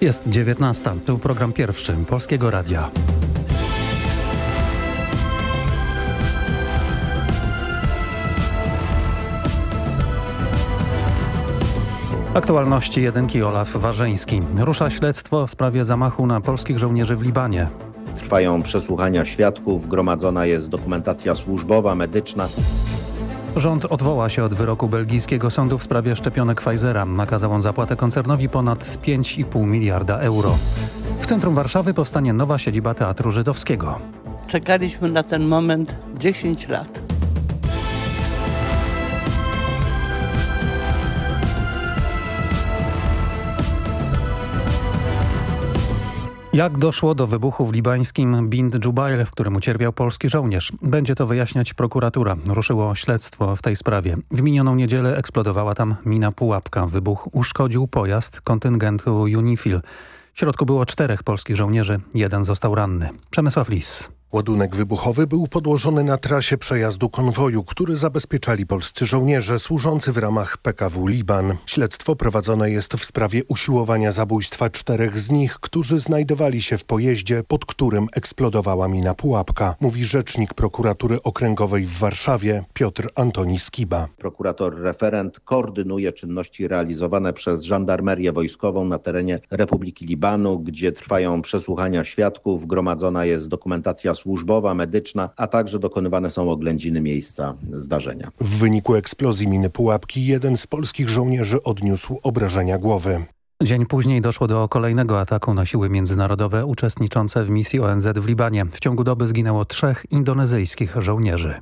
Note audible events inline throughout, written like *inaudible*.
Jest 19. To program pierwszy Polskiego Radia. Aktualności jedynki Olaf Warzyński. Rusza śledztwo w sprawie zamachu na polskich żołnierzy w Libanie. Trwają przesłuchania świadków, gromadzona jest dokumentacja służbowa, medyczna. Rząd odwoła się od wyroku belgijskiego sądu w sprawie szczepionek Pfizera. Nakazał on zapłatę koncernowi ponad 5,5 miliarda euro. W centrum Warszawy powstanie nowa siedziba Teatru Żydowskiego. Czekaliśmy na ten moment 10 lat. Jak doszło do wybuchu w libańskim Bind Jubail, w którym ucierpiał polski żołnierz? Będzie to wyjaśniać prokuratura. Ruszyło śledztwo w tej sprawie. W minioną niedzielę eksplodowała tam mina pułapka. Wybuch uszkodził pojazd kontyngentu UNIFIL. W środku było czterech polskich żołnierzy, jeden został ranny. Przemysław Lis. Ładunek wybuchowy był podłożony na trasie przejazdu konwoju, który zabezpieczali polscy żołnierze służący w ramach PKW Liban. Śledztwo prowadzone jest w sprawie usiłowania zabójstwa czterech z nich, którzy znajdowali się w pojeździe, pod którym eksplodowała mina pułapka, mówi rzecznik prokuratury okręgowej w Warszawie Piotr Antoni Skiba. Prokurator referent koordynuje czynności realizowane przez żandarmerię wojskową na terenie Republiki Libanu, gdzie trwają przesłuchania świadków, gromadzona jest dokumentacja służbowa, medyczna, a także dokonywane są oględziny miejsca zdarzenia. W wyniku eksplozji miny pułapki jeden z polskich żołnierzy odniósł obrażenia głowy. Dzień później doszło do kolejnego ataku na siły międzynarodowe uczestniczące w misji ONZ w Libanie. W ciągu doby zginęło trzech indonezyjskich żołnierzy.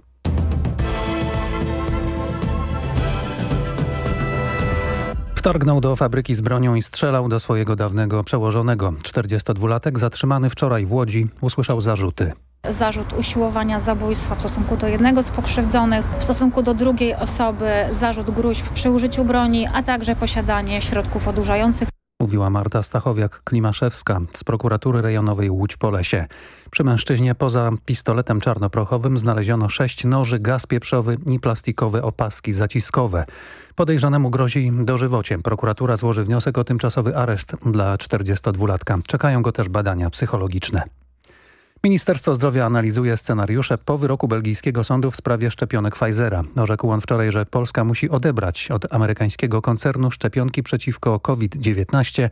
Wtargnął do fabryki z bronią i strzelał do swojego dawnego przełożonego. 42-latek zatrzymany wczoraj w Łodzi usłyszał zarzuty. Zarzut usiłowania zabójstwa w stosunku do jednego z pokrzywdzonych, w stosunku do drugiej osoby zarzut gruźb przy użyciu broni, a także posiadanie środków odurzających. Mówiła Marta Stachowiak-Klimaszewska z prokuratury rejonowej Łódź-Polesie. Przy mężczyźnie poza pistoletem czarnoprochowym znaleziono sześć noży, gaz pieprzowy i plastikowe opaski zaciskowe. Podejrzanemu grozi dożywociem. Prokuratura złoży wniosek o tymczasowy areszt dla 42-latka. Czekają go też badania psychologiczne. Ministerstwo Zdrowia analizuje scenariusze po wyroku belgijskiego sądu w sprawie szczepionek Pfizera. Orzekł on wczoraj, że Polska musi odebrać od amerykańskiego koncernu szczepionki przeciwko COVID-19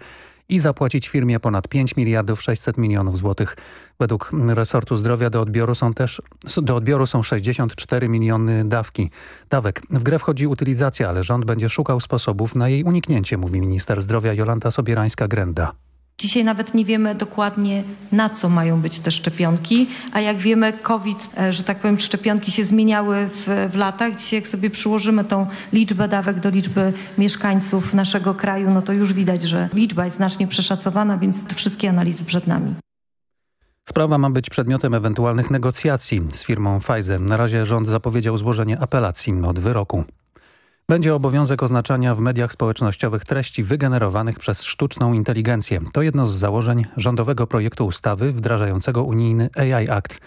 i zapłacić firmie ponad 5 miliardów 600 milionów złotych. Według resortu zdrowia do odbioru są też do odbioru są 64 miliony dawki. Dawek. W grę wchodzi utylizacja, ale rząd będzie szukał sposobów na jej uniknięcie, mówi minister zdrowia Jolanta Sobierańska-Grenda. Dzisiaj nawet nie wiemy dokładnie na co mają być te szczepionki, a jak wiemy COVID, że tak powiem szczepionki się zmieniały w, w latach. Dzisiaj jak sobie przyłożymy tą liczbę dawek do liczby mieszkańców naszego kraju, no to już widać, że liczba jest znacznie przeszacowana, więc wszystkie analizy przed nami. Sprawa ma być przedmiotem ewentualnych negocjacji z firmą Pfizer. Na razie rząd zapowiedział złożenie apelacji od wyroku. Będzie obowiązek oznaczania w mediach społecznościowych treści wygenerowanych przez sztuczną inteligencję. To jedno z założeń rządowego projektu ustawy wdrażającego unijny AI Act.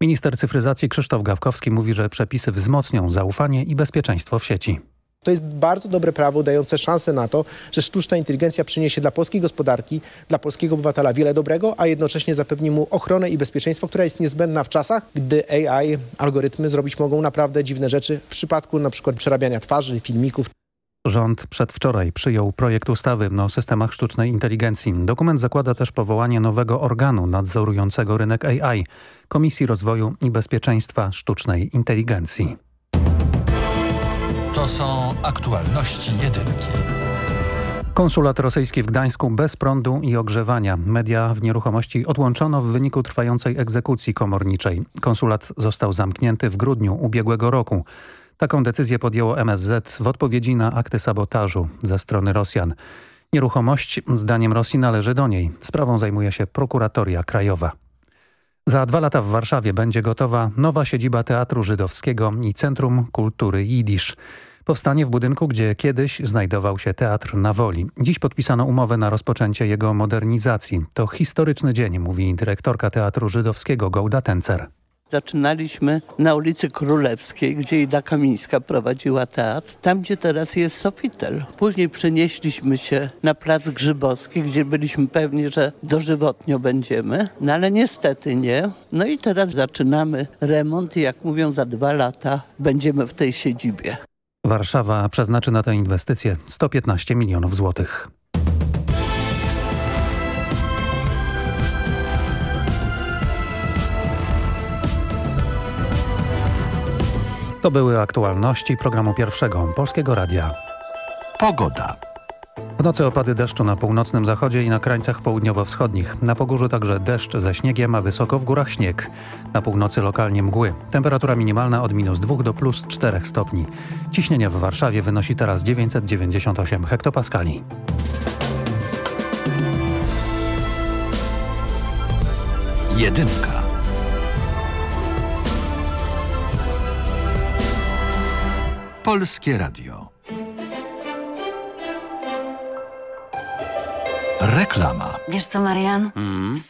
Minister cyfryzacji Krzysztof Gawkowski mówi, że przepisy wzmocnią zaufanie i bezpieczeństwo w sieci. To jest bardzo dobre prawo dające szansę na to, że sztuczna inteligencja przyniesie dla polskiej gospodarki, dla polskiego obywatela wiele dobrego, a jednocześnie zapewni mu ochronę i bezpieczeństwo, która jest niezbędna w czasach, gdy AI, algorytmy zrobić mogą naprawdę dziwne rzeczy w przypadku na przykład przerabiania twarzy, filmików. Rząd przedwczoraj przyjął projekt ustawy o systemach sztucznej inteligencji. Dokument zakłada też powołanie nowego organu nadzorującego rynek AI, Komisji Rozwoju i Bezpieczeństwa Sztucznej Inteligencji. Są aktualności jedynki. Konsulat rosyjski w Gdańsku bez prądu i ogrzewania. Media w nieruchomości odłączono w wyniku trwającej egzekucji komorniczej. Konsulat został zamknięty w grudniu ubiegłego roku. Taką decyzję podjęło MSZ w odpowiedzi na akty sabotażu ze strony Rosjan. Nieruchomość zdaniem Rosji należy do niej. Sprawą zajmuje się prokuratoria krajowa. Za dwa lata w Warszawie będzie gotowa nowa siedziba Teatru Żydowskiego i Centrum Kultury Jidysz. Powstanie w budynku, gdzie kiedyś znajdował się Teatr na Woli. Dziś podpisano umowę na rozpoczęcie jego modernizacji. To historyczny dzień, mówi dyrektorka Teatru Żydowskiego Gołda Tencer. Zaczynaliśmy na ulicy Królewskiej, gdzie Ida Kamińska prowadziła teatr, tam gdzie teraz jest Sofitel. Później przenieśliśmy się na Plac Grzybowski, gdzie byliśmy pewni, że dożywotnio będziemy, no ale niestety nie. No i teraz zaczynamy remont i jak mówią za dwa lata będziemy w tej siedzibie. Warszawa przeznaczy na tę inwestycję 115 milionów złotych. To były aktualności programu pierwszego Polskiego Radia. Pogoda. W nocy opady deszczu na północnym zachodzie i na krańcach południowo-wschodnich. Na Pogórzu także deszcz ze śniegiem, a wysoko w górach śnieg. Na północy lokalnie mgły. Temperatura minimalna od minus 2 do plus 4 stopni. Ciśnienie w Warszawie wynosi teraz 998 hektopaskali. Jedynka. Polskie Radio. Reklama. Wiesz co, Marian?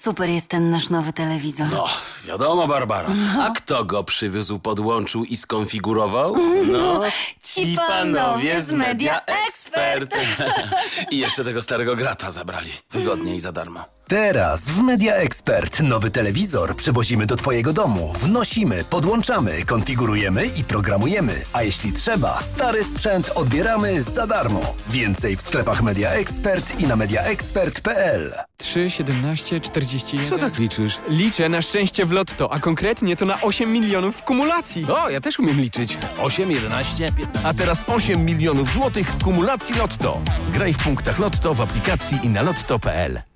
Super jest ten nasz nowy telewizor. No, wiadomo, Barbara. A kto go przywiózł, podłączył i skonfigurował? No, Ci panowie z Media Expert. *laughs* I jeszcze tego starego grata zabrali. Wygodnie i za darmo. Teraz w Media Expert nowy telewizor przywozimy do Twojego domu, wnosimy, podłączamy, konfigurujemy i programujemy. A jeśli trzeba, stary sprzęt odbieramy za darmo. Więcej w sklepach Media Expert i na mediaexpert.pl 3, 17, 41. Co tak liczysz? Liczę na szczęście w lotto, a konkretnie to na 8 milionów w kumulacji. O, ja też umiem liczyć. 8, 11, 15. A teraz 8 milionów złotych w kumulacji Lotto. Graj w punktach Lotto w aplikacji i na lotto.pl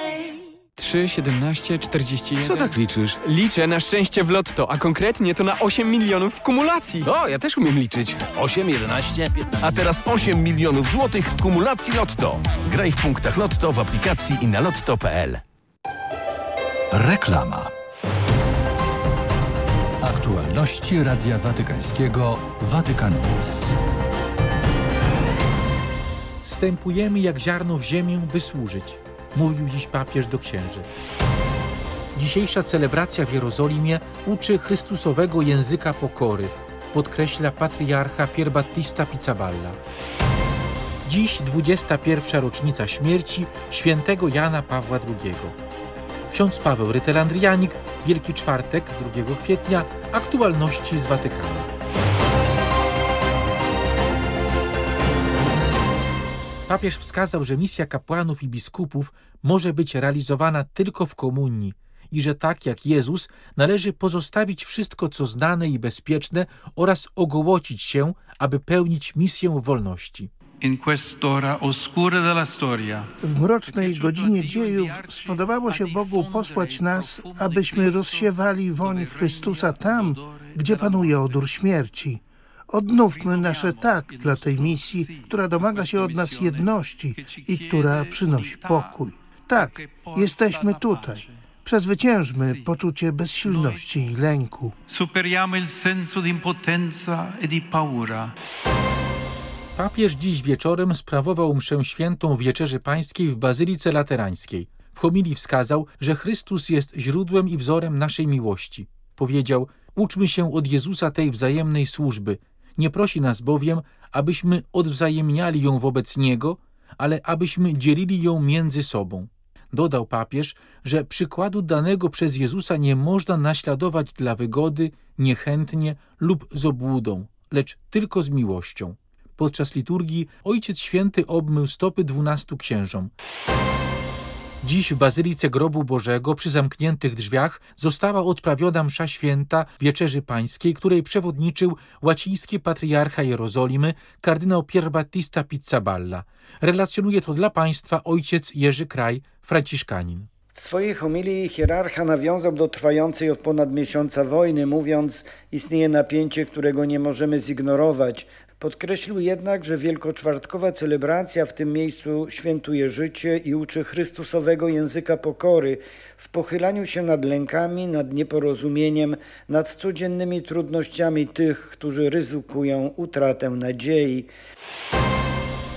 3, 17, 41. Co tak liczysz? Liczę na szczęście w lotto, a konkretnie to na 8 milionów w kumulacji. O, ja też umiem liczyć. 8, 11, 15. A teraz 8 milionów złotych w kumulacji Lotto. Graj w punktach Lotto w aplikacji i na lotto.pl Reklama. Aktualności Radia Watykańskiego Watykan News. Wstępujemy jak ziarno w ziemię, by służyć, mówił dziś papież do księży. Dzisiejsza celebracja w Jerozolimie uczy chrystusowego języka pokory, podkreśla patriarcha Pier Battista Pizzaballa. Dziś 21. rocznica śmierci świętego Jana Pawła II. Ksiądz Paweł Rytelandrianik, Wielki Czwartek, 2 kwietnia, aktualności z Watykanu. Papież wskazał, że misja kapłanów i biskupów może być realizowana tylko w komunii i że tak jak Jezus należy pozostawić wszystko, co znane i bezpieczne oraz ogołocić się, aby pełnić misję wolności. W mrocznej godzinie dziejów spodobało się Bogu posłać nas, abyśmy rozsiewali woń Chrystusa tam, gdzie panuje odór śmierci. Odnówmy nasze tak dla tej misji, która domaga się od nas jedności i która przynosi pokój. Tak, jesteśmy tutaj. Przezwyciężmy poczucie bezsilności i lęku. Superiamo il senso di impotenza e di paura. Papież dziś wieczorem sprawował mszę świętą w Wieczerzy Pańskiej w Bazylice Laterańskiej. W homilii wskazał, że Chrystus jest źródłem i wzorem naszej miłości. Powiedział, uczmy się od Jezusa tej wzajemnej służby. Nie prosi nas bowiem, abyśmy odwzajemniali ją wobec Niego, ale abyśmy dzielili ją między sobą. Dodał papież, że przykładu danego przez Jezusa nie można naśladować dla wygody, niechętnie lub z obłudą, lecz tylko z miłością. Podczas liturgii Ojciec Święty obmył stopy dwunastu księżom. Dziś w Bazylice Grobu Bożego przy zamkniętych drzwiach została odprawiona msza święta Wieczerzy Pańskiej, której przewodniczył łaciński patriarcha Jerozolimy kardynał Pierbattista Pizzaballa. Relacjonuje to dla państwa ojciec Jerzy Kraj, franciszkanin. W swojej homilii hierarcha nawiązał do trwającej od ponad miesiąca wojny, mówiąc, istnieje napięcie, którego nie możemy zignorować. Podkreślił jednak, że wielkoczwartkowa celebracja w tym miejscu świętuje życie i uczy Chrystusowego języka pokory w pochylaniu się nad lękami, nad nieporozumieniem, nad codziennymi trudnościami tych, którzy ryzykują utratę nadziei.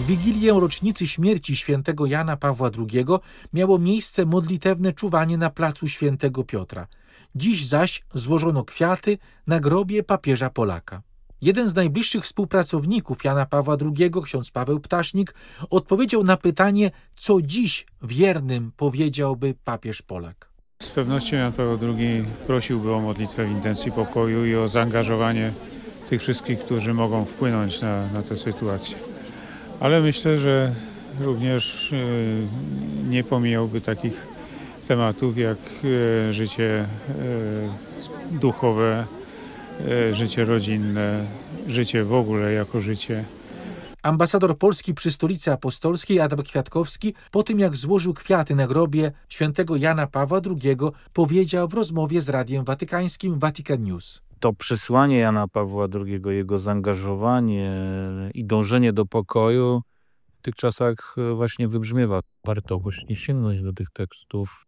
Wigilię rocznicy śmierci świętego Jana Pawła II miało miejsce modlitewne czuwanie na placu świętego Piotra. Dziś zaś złożono kwiaty na grobie papieża Polaka. Jeden z najbliższych współpracowników Jana Pawła II, ksiądz Paweł Ptasznik, odpowiedział na pytanie, co dziś wiernym powiedziałby papież Polak. Z pewnością Jan Paweł II prosiłby o modlitwę w intencji pokoju i o zaangażowanie tych wszystkich, którzy mogą wpłynąć na, na tę sytuację. Ale myślę, że również y, nie pomijałby takich tematów jak y, życie y, duchowe, życie rodzinne, życie w ogóle jako życie. Ambasador Polski przy Stolicy Apostolskiej Adam Kwiatkowski po tym jak złożył kwiaty na grobie świętego Jana Pawła II powiedział w rozmowie z Radiem Watykańskim Vatican News. To przesłanie Jana Pawła II, jego zaangażowanie i dążenie do pokoju w tych czasach właśnie wybrzmiewa. Warto właśnie sięgnąć do tych tekstów.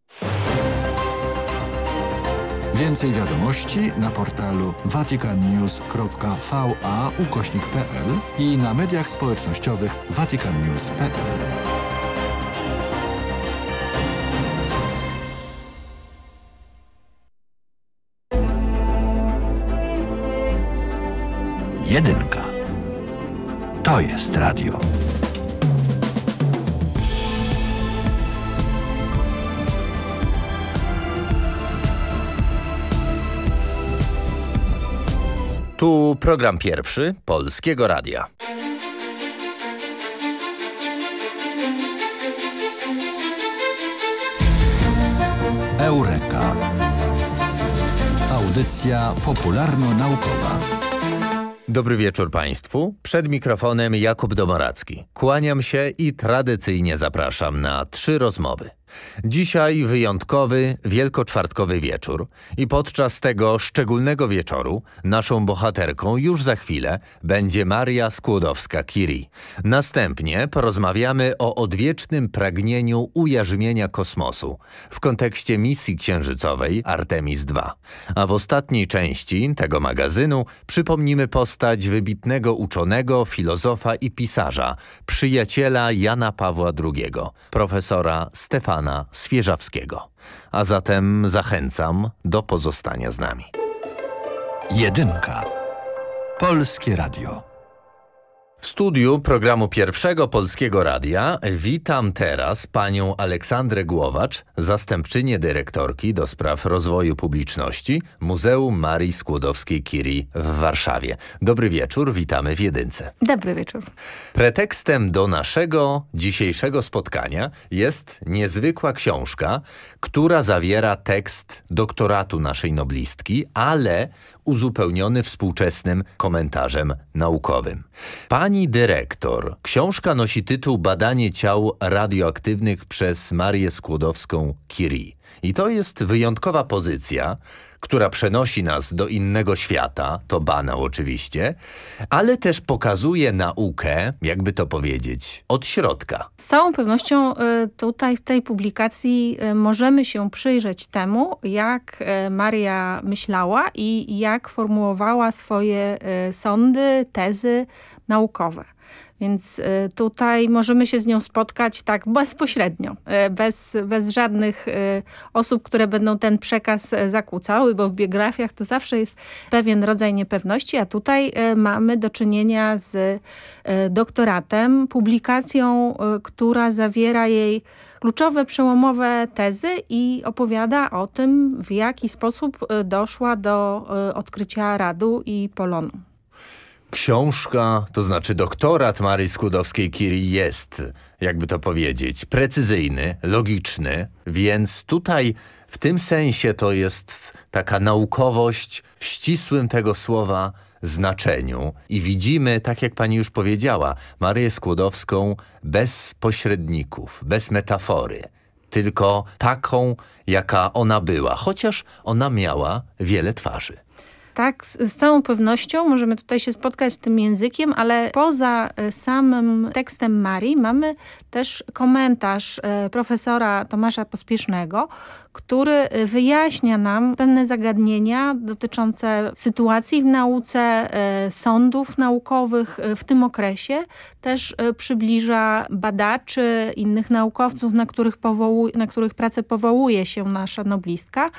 Więcej wiadomości na portalu vaticannews.va ukośnik.pl i na mediach społecznościowych vaticannews.pl. Jedynka. To jest radio. Tu program pierwszy Polskiego Radia. Eureka. Audycja popularno-naukowa. Dobry wieczór Państwu. Przed mikrofonem Jakub Domoracki. Kłaniam się i tradycyjnie zapraszam na trzy rozmowy. Dzisiaj wyjątkowy, wielkoczwartkowy wieczór i podczas tego szczególnego wieczoru naszą bohaterką już za chwilę będzie Maria Skłodowska-Curie. Następnie porozmawiamy o odwiecznym pragnieniu ujarzmienia kosmosu w kontekście misji księżycowej Artemis II. A w ostatniej części tego magazynu przypomnimy postać wybitnego uczonego, filozofa i pisarza, przyjaciela Jana Pawła II, profesora Stefana Stefana Swieżawskiego. A zatem zachęcam do pozostania z nami. Jedynka. Polskie Radio. W studiu programu Pierwszego Polskiego Radia witam teraz panią Aleksandrę Głowacz, zastępczynię dyrektorki do spraw rozwoju publiczności Muzeum Marii Skłodowskiej-Curie w Warszawie. Dobry wieczór, witamy w Jedynce. Dobry wieczór. Pretekstem do naszego dzisiejszego spotkania jest niezwykła książka, która zawiera tekst doktoratu naszej noblistki, ale uzupełniony współczesnym komentarzem naukowym. Pani dyrektor, książka nosi tytuł Badanie ciał radioaktywnych przez Marię Skłodowską-Curie. I to jest wyjątkowa pozycja, która przenosi nas do innego świata, to banał oczywiście, ale też pokazuje naukę, jakby to powiedzieć, od środka. Z całą pewnością y, tutaj w tej publikacji y, możemy się przyjrzeć temu, jak y, Maria myślała i jak formułowała swoje sądy, tezy naukowe. Więc e, tutaj możemy się z nią spotkać tak bezpośrednio, e, bez, bez żadnych e, osób, które będą ten przekaz zakłócały, bo w biografiach to zawsze jest pewien rodzaj niepewności, a tutaj mamy do czynienia z doktoratem, publikacją, która zawiera jej kluczowe, przełomowe tezy i opowiada o tym, w jaki sposób doszła do odkrycia radu i polonu. Książka, to znaczy doktorat Marii Skłodowskiej-Curie jest, jakby to powiedzieć, precyzyjny, logiczny, więc tutaj w tym sensie to jest taka naukowość w ścisłym tego słowa znaczeniu i widzimy, tak jak pani już powiedziała, Maryję Skłodowską bez pośredników, bez metafory, tylko taką, jaka ona była, chociaż ona miała wiele twarzy. Tak, z, całą pewnością możemy tutaj się spotkać z tym językiem, ale poza e, samym tekstem Marii mamy też komentarz e, profesora Tomasza Pospiesznego, który e, wyjaśnia nam pewne zagadnienia dotyczące sytuacji w nauce, sądów naukowych w tym okresie. Też przybliża badaczy, innych naukowców, na których, na których pracę powołuje się nasza noblistka.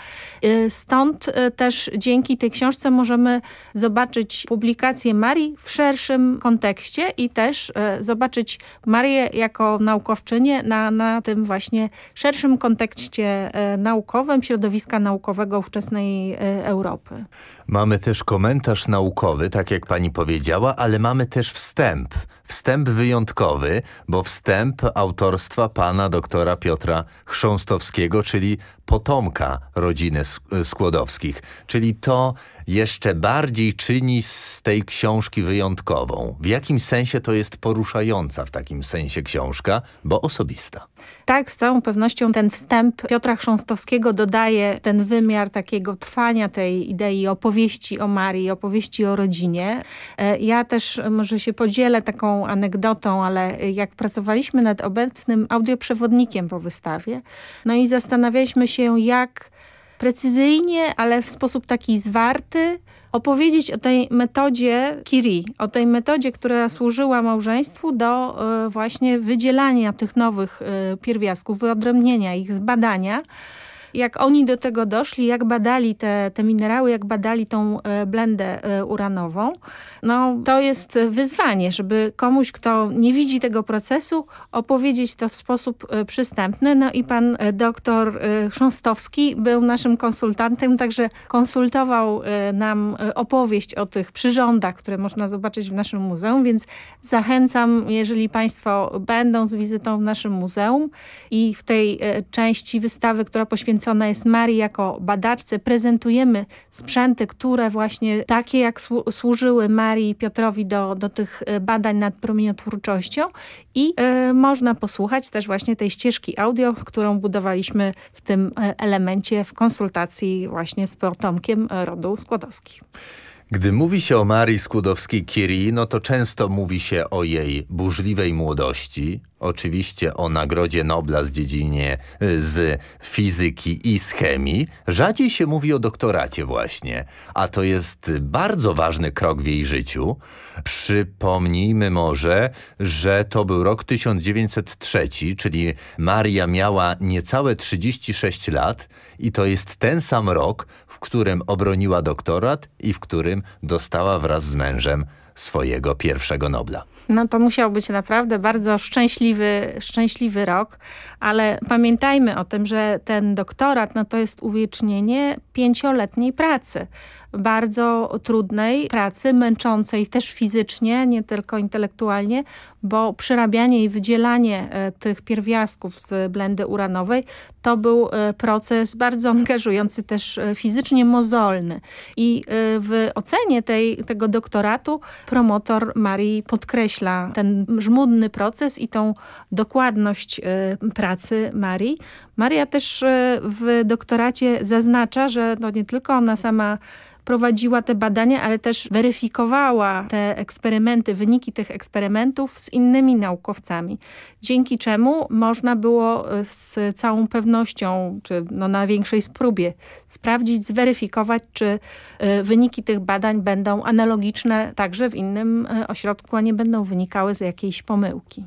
Stąd też dzięki tej książce możemy zobaczyć publikację Marii w szerszym kontekście i też zobaczyć Marię jako naukowczynię na, na tym właśnie szerszym kontekście naukowym, środowiska naukowego ówczesnej Europy. Mamy też komentarz naukowy, tak jak pani powiedziała, ale mamy też wstęp. Wstęp wyjątkowy, bo wstęp autorstwa pana doktora Piotra Chrząstowskiego, czyli potomka rodziny Skłodowskich. Czyli to jeszcze bardziej czyni z tej książki wyjątkową. W jakim sensie to jest poruszająca w takim sensie książka, bo osobista. Tak, z całą pewnością ten wstęp Piotra Chrząstowskiego dodaje ten wymiar takiego trwania tej idei opowieści o Marii, opowieści o rodzinie. Ja też może się podzielę taką anegdotą, ale jak pracowaliśmy nad obecnym audioprzewodnikiem po wystawie, no i zastanawialiśmy się, jak precyzyjnie, ale w sposób taki zwarty opowiedzieć o tej metodzie Kiri, o tej metodzie, która służyła małżeństwu do y, właśnie wydzielania tych nowych y, pierwiastków, wyodrębnienia ich, zbadania jak oni do tego doszli, jak badali te, te minerały, jak badali tą blendę uranową. No to jest wyzwanie, żeby komuś, kto nie widzi tego procesu, opowiedzieć to w sposób przystępny. No i pan doktor Chrząstowski był naszym konsultantem, także konsultował nam opowieść o tych przyrządach, które można zobaczyć w naszym muzeum, więc zachęcam, jeżeli państwo będą z wizytą w naszym muzeum i w tej części wystawy, która poświęcona poświęcona jest Marii jako badaczce. Prezentujemy sprzęty, które właśnie takie jak służyły Marii Piotrowi do, do tych badań nad promieniotwórczością i y, można posłuchać też właśnie tej ścieżki audio, którą budowaliśmy w tym elemencie w konsultacji właśnie z potomkiem rodu Skłodowskich. Gdy mówi się o Marii Skłodowskiej-Curie, no to często mówi się o jej burzliwej młodości, oczywiście o Nagrodzie Nobla z dziedzinie z fizyki i z chemii. Rzadziej się mówi o doktoracie właśnie, a to jest bardzo ważny krok w jej życiu. Przypomnijmy może, że to był rok 1903, czyli Maria miała niecałe 36 lat i to jest ten sam rok, w którym obroniła doktorat i w którym dostała wraz z mężem swojego pierwszego Nobla. No to musiał być naprawdę bardzo szczęśliwy, szczęśliwy rok, ale pamiętajmy o tym, że ten doktorat no to jest uwiecznienie pięcioletniej pracy bardzo trudnej pracy, męczącej też fizycznie, nie tylko intelektualnie, bo przerabianie i wydzielanie e, tych pierwiastków z blendy uranowej to był e, proces bardzo *laughs* angażujący też e, fizycznie mozolny. I w ocenie tej, tego doktoratu promotor Marii podkreśla ten żmudny proces i tą dokładność pracy Marii. Maria też w doktoracie zaznacza, że no nie tylko ona sama prowadziła te badania, ale też weryfikowała te eksperymenty, wyniki tych eksperymentów z innymi naukowcami. Dzięki czemu można było e, z całą pewnością, czy no na większej spróbie sprawdzić, zweryfikować, czy e, wyniki tych badań będą analogiczne także w innym e, ośrodku, a nie będą wynikały z jakiejś pomyłki.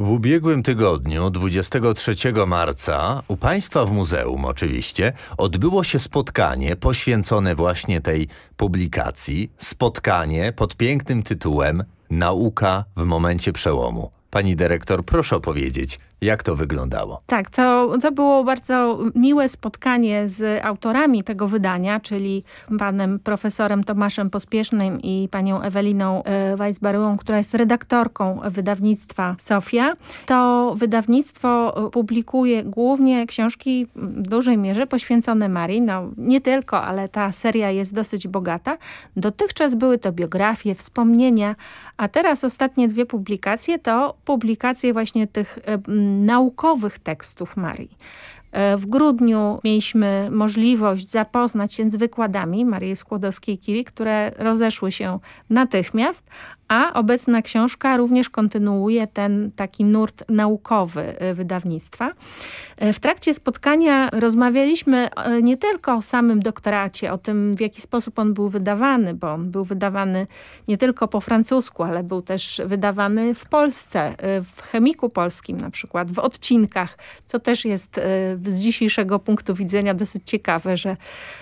W ubiegłym tygodniu, 23 marca, u Państwa w muzeum oczywiście, odbyło się spotkanie poświęcone właśnie tej publikacji. Spotkanie pod pięknym tytułem Nauka w momencie przełomu. Pani dyrektor, proszę opowiedzieć, Jak to wyglądało? Tak, to, to było bardzo miłe spotkanie z autorami tego wydania, czyli panem profesorem Tomaszem Pospiesznym i panią Eweliną e, Weisbarułą, która jest redaktorką wydawnictwa Sofia. To wydawnictwo publikuje głównie książki w dużej mierze poświęcone Marii. No, nie tylko, ale ta seria jest dosyć bogata. Dotychczas były to biografie, wspomnienia, a teraz ostatnie dwie publikacje to publikacje właśnie tych naukowych tekstów Marii. E, w grudniu mieliśmy możliwość zapoznać się z wykładami Marii Skłodowskiej-Curie, które rozeszły się natychmiast, a obecna książka również kontynuuje ten taki nurt naukowy e, wydawnictwa. E, w trakcie spotkania rozmawialiśmy nie tylko o samym doktoracie, o tym w jaki sposób on był wydawany, bo on był wydawany nie tylko po francusku, ale był też wydawany w Polsce, w Chemiku Polskim na przykład, w odcinkach, co też jest z dzisiejszego punktu widzenia dosyć ciekawe, że,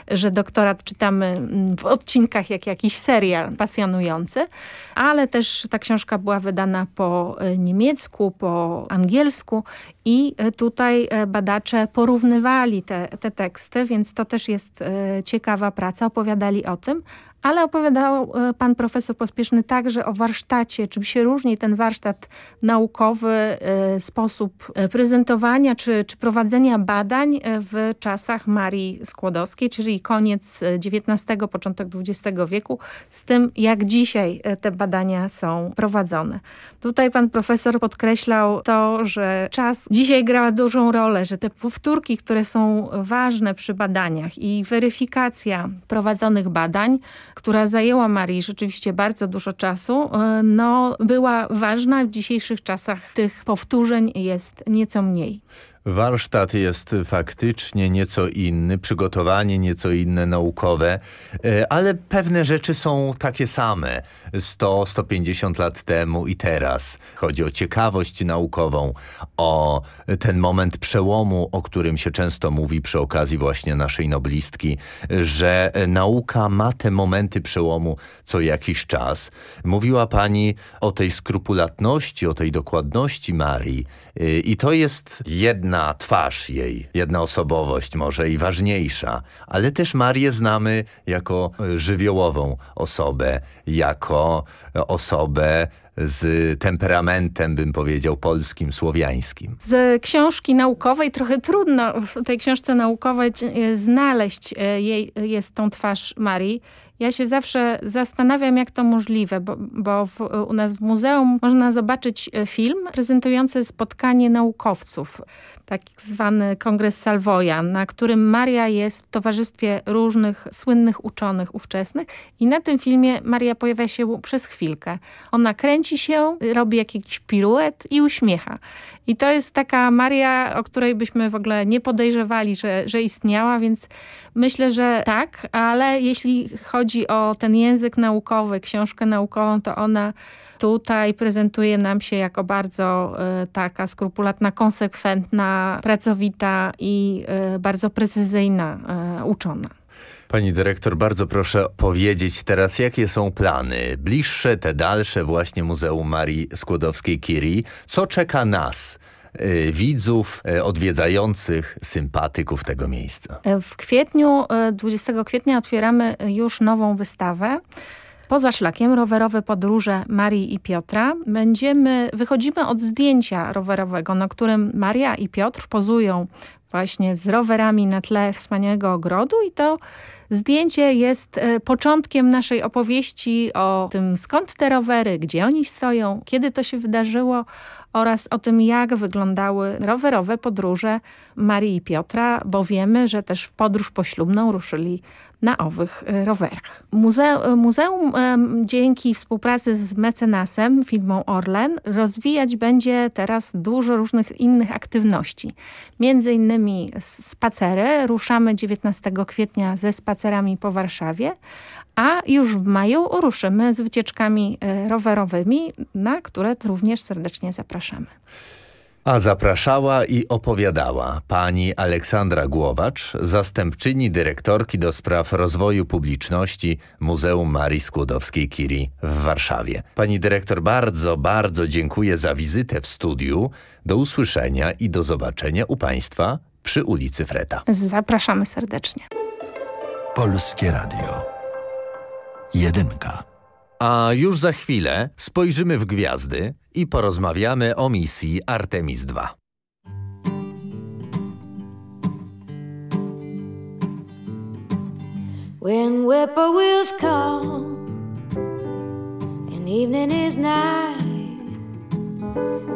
że doktorat czytamy mm, w odcinkach jak jakiś serial pasjonujący, ale też ta książka była wydana po e, niemiecku, po angielsku i e, tutaj e, badacze porównywali te, te teksty, więc to też jest ciekawa praca, opowiadali o tym, ale opowiadał e, pan profesor Pospieszny także o warsztacie, czym się różni ten warsztat naukowy, e, sposób e, prezentowania czy, czy prowadzenia badań w czasach Marii Skłodowskiej, czyli koniec XIX, początek XX wieku, z tym jak dzisiaj te badania są prowadzone. Tutaj pan profesor podkreślał to, że czas dzisiaj gra dużą rolę, że te powtórki, które są ważne przy badaniach i weryfikacja prowadzonych badań, która zajęła Marii rzeczywiście bardzo dużo czasu, e, no, była ważna. W dzisiejszych czasach tych powtórzeń jest nieco mniej. Warsztat jest faktycznie nieco inny, przygotowanie nieco inne, naukowe, e, ale pewne rzeczy są takie same 100-150 lat temu i teraz. Chodzi o ciekawość naukową, o ten moment przełomu, o którym się często mówi przy okazji właśnie naszej noblistki, że nauka ma te momenty przełomu co jakiś czas. Mówiła pani o tej skrupulatności, o tej dokładności Marii e, i to jest jedna jedna twarz jej, jedna osobowość może i ważniejsza, ale też Marię znamy jako żywiołową osobę, jako osobę z temperamentem, bym powiedział, polskim, słowiańskim. Z książki naukowej trochę trudno w tej książce naukowej e, znaleźć e, jej, jest tą twarz Marii. Ja się zawsze zastanawiam, jak to możliwe, bo, bo w, u nas w muzeum można zobaczyć e, film prezentujący spotkanie naukowców tak zwany kongres Salvoja, na którym Maria jest w towarzystwie różnych słynnych uczonych ówczesnych i na tym filmie Maria pojawia się przez chwilkę. Ona kręci się, robi jakiś piruet i uśmiecha. I to jest taka Maria, o której byśmy w ogóle nie podejrzewali, że, że istniała, więc myślę, że tak, ale jeśli chodzi o ten język naukowy, książkę naukową, to ona tutaj prezentuje nam się jako bardzo y, taka skrupulatna, konsekwentna, pracowita i y, bardzo precyzyjna y, uczona. Pani dyrektor, bardzo proszę powiedzieć teraz, jakie są plany bliższe, te dalsze właśnie Muzeum Marii Skłodowskiej-Curie. Co czeka nas? Widzów, odwiedzających, sympatyków tego miejsca. W kwietniu, 20 kwietnia otwieramy już nową wystawę. Poza szlakiem rowerowe podróże Marii i Piotra. Będziemy, wychodzimy od zdjęcia rowerowego, na którym Maria i Piotr pozują właśnie z rowerami na tle wspaniałego ogrodu i to zdjęcie jest e, początkiem naszej opowieści o tym skąd te rowery, gdzie oni stoją, kiedy to się wydarzyło oraz o tym jak wyglądały rowerowe podróże Marii i Piotra, bo wiemy, że też w podróż poślubną ruszyli na owych e, rowerach. Muze muzeum dzięki współpracy z mecenasem, firmą Orlen, rozwijać będzie teraz dużo różnych innych aktywności. Między innymi spacery. Ruszamy 19 kwietnia ze spacerami po Warszawie, a już w maju ruszymy z wycieczkami e, rowerowymi, na które również serdecznie zapraszamy. A zapraszała i opowiadała pani Aleksandra Głowacz, zastępczyni dyrektorki do spraw rozwoju publiczności Muzeum Marii Skłodowskiej-Curie w Warszawie. Pani dyrektor, bardzo, bardzo dziękuję za wizytę w studiu. Do usłyszenia i do zobaczenia u państwa przy ulicy Freta. Zapraszamy serdecznie. Polskie Radio. Jedynka. A już za chwilę spojrzymy w gwiazdy i porozmawiamy o misji Artemis II. When whippoorwills call and evening is nigh,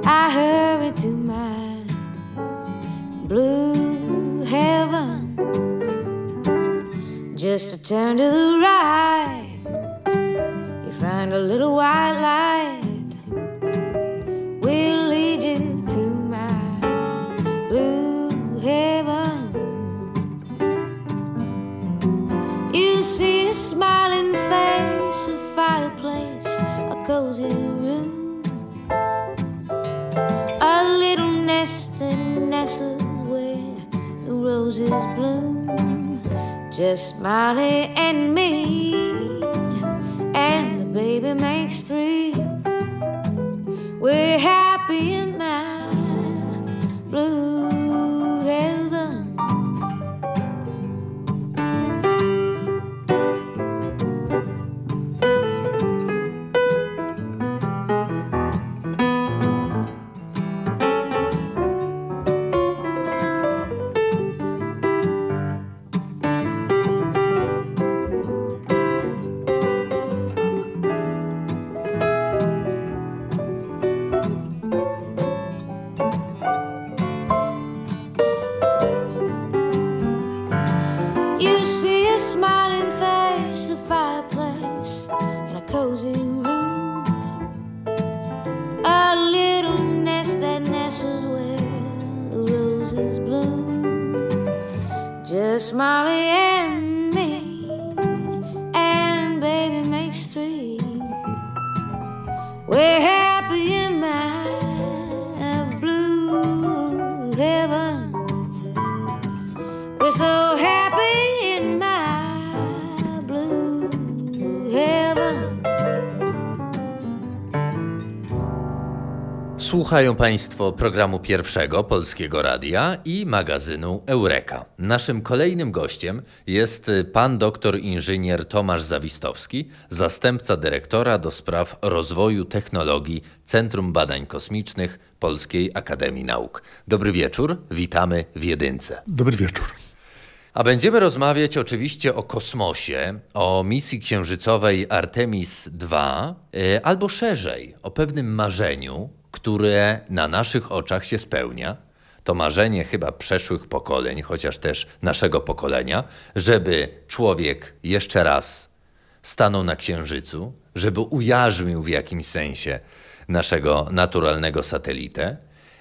I hurry to my blue heaven just to turn to the right. Find a little white light will lead you to my blue heaven. You see a smiling face, a fireplace, a cozy room, a little nest that nestles where the roses bloom. Just Molly and me, and baby makes three. We're happy in my blue Słuchają Państwo programu pierwszego Polskiego Radia i magazynu Eureka. Naszym kolejnym gościem jest pan doktor inżynier Tomasz Zawistowski, zastępca dyrektora do spraw rozwoju technologii Centrum Badań Kosmicznych Polskiej Akademii Nauk. Dobry wieczór, witamy w Jedynce. Dobry wieczór. A będziemy rozmawiać oczywiście o kosmosie, o misji księżycowej Artemis II, y, albo szerzej, o pewnym marzeniu, które na naszych oczach się spełnia. To marzenie chyba przeszłych pokoleń, chociaż też naszego pokolenia, żeby człowiek jeszcze raz stanął na Księżycu, żeby ujarzmił w jakimś sensie naszego naturalnego satelitę.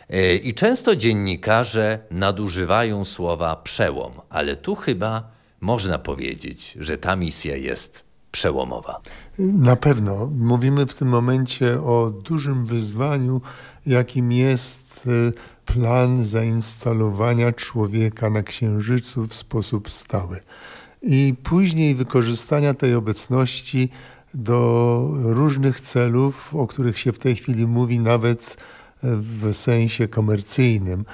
Yy, I często dziennikarze nadużywają słowa przełom, ale tu chyba można powiedzieć, że ta misja jest przełomowa. Na pewno. Mówimy w tym momencie o dużym wyzwaniu, jakim jest y, plan zainstalowania człowieka na Księżycu w sposób stały. I później wykorzystania tej obecności do różnych celów, o których się w tej chwili mówi nawet w sensie komercyjnym,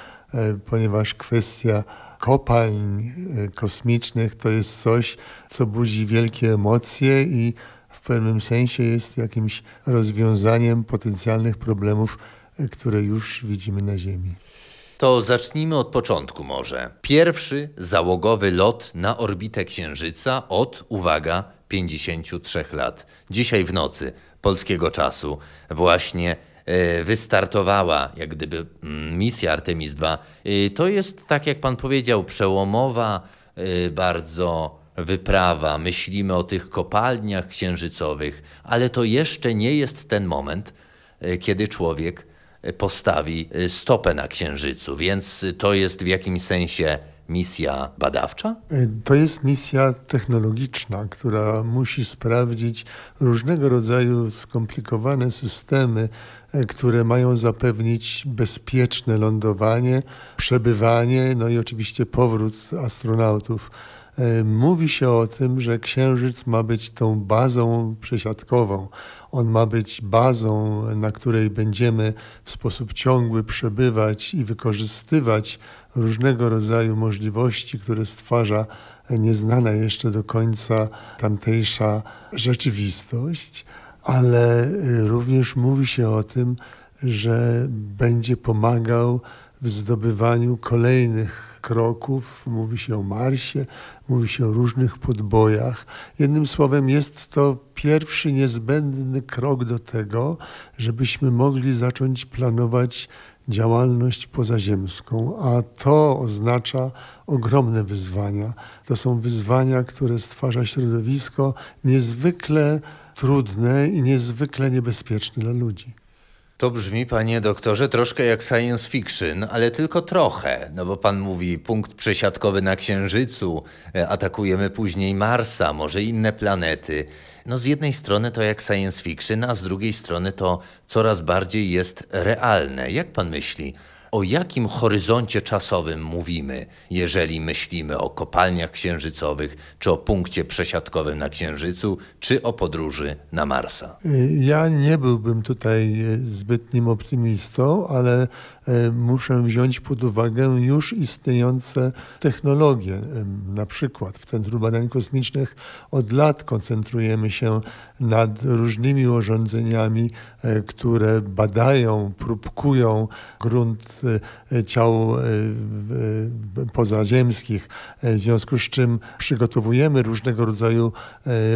ponieważ kwestia kopalń e, kosmicznych to jest coś, co budzi wielkie emocje i w pewnym sensie jest jakimś rozwiązaniem potencjalnych problemów, e, które już widzimy na Ziemi. To zacznijmy od początku może. Pierwszy załogowy lot na orbitę Księżyca od, uwaga, 53 lat. Dzisiaj w nocy polskiego czasu właśnie e, wystartowała jak gdyby mm, misja Artemis II. E, To jest, tak jak pan powiedział, przełomowa e, bardzo wyprawa. Myślimy o tych kopalniach księżycowych, ale to jeszcze nie jest ten moment, e, kiedy człowiek postawi stopę na Księżycu, więc to jest w jakimś sensie misja badawcza? To jest misja technologiczna, która musi sprawdzić różnego rodzaju skomplikowane systemy, e, które mają zapewnić bezpieczne lądowanie, przebywanie, no i oczywiście powrót astronautów. E, mówi się o tym, że Księżyc ma być tą bazą przesiadkową. On ma być bazą, na której będziemy w sposób ciągły przebywać i wykorzystywać różnego rodzaju możliwości, które stwarza nieznana jeszcze do końca tamtejsza rzeczywistość, ale y, również mówi się o tym, że będzie pomagał w zdobywaniu kolejnych kroków. Mówi się o Marsie, mówi się o różnych podbojach. Jednym słowem, jest to pierwszy niezbędny krok do tego, żebyśmy mogli zacząć planować działalność pozaziemską, a to oznacza ogromne wyzwania. To są wyzwania, które stwarza środowisko niezwykle trudne i niezwykle niebezpieczne dla ludzi. To brzmi, panie doktorze, troszkę jak science fiction, ale tylko trochę. No bo pan mówi punkt przesiadkowy na Księżycu, e, atakujemy później Marsa, może inne planety. No z jednej strony to jak science fiction, a z drugiej strony to coraz bardziej jest realne. Jak pan myśli, o jakim horyzoncie czasowym mówimy, jeżeli myślimy o kopalniach księżycowych, czy o punkcie przesiadkowym na Księżycu, czy o podróży na Marsa? Ja nie byłbym tutaj zbytnim optymistą, ale muszę wziąć pod uwagę już istniejące technologie. Na przykład w Centrum Badań Kosmicznych od lat koncentrujemy się nad różnymi urządzeniami, e, które badają, próbkują grunt E, ciał e, pozaziemskich, e, w związku z czym przygotowujemy różnego rodzaju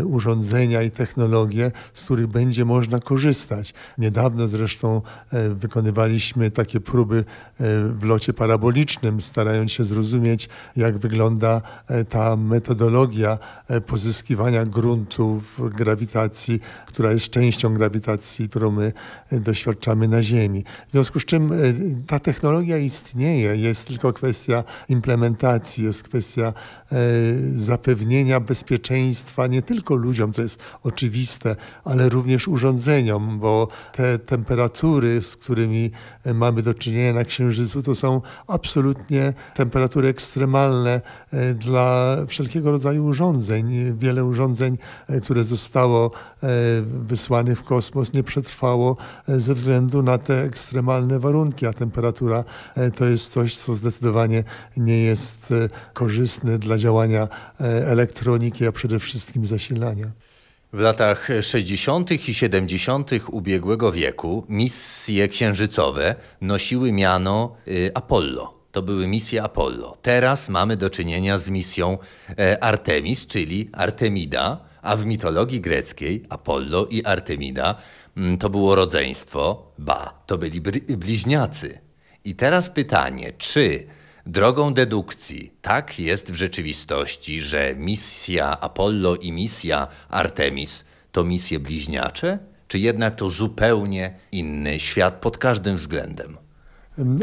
urządzenia i technologie, z których będzie można korzystać. Niedawno zresztą wykonywaliśmy takie próby w locie parabolicznym, starając się zrozumieć, jak wygląda ta metodologia pozyskiwania gruntów grawitacji, która jest częścią grawitacji, którą my doświadczamy na Ziemi. W związku z czym ta technologia istnieje, jest tylko kwestia implementacji, jest kwestia e, zapewnienia bezpieczeństwa nie tylko ludziom, to jest oczywiste, ale również urządzeniom, bo te temperatury, z którymi e, mamy do czynienia na Księżycu, to są absolutnie temperatury ekstremalne e, dla wszelkiego rodzaju urządzeń. Wiele urządzeń, e, które zostało e, wysłanych w kosmos, nie przetrwało ze względu na te ekstremalne warunki, a temperatura to jest coś, co zdecydowanie nie jest korzystne dla działania elektroniki, a przede wszystkim zasilania. W latach 60. i 70. ubiegłego wieku misje księżycowe nosiły miano Apollo. To były misje Apollo. Teraz mamy do czynienia z misją Artemis, czyli Artemida, a w mitologii greckiej Apollo i Artemida mm, to było rodzeństwo, ba, to byli bliźniacy. I teraz pytanie, czy drogą dedukcji tak jest w rzeczywistości, że misja Apollo i misja Artemis to misje bliźniacze, czy jednak to zupełnie inny świat pod każdym względem?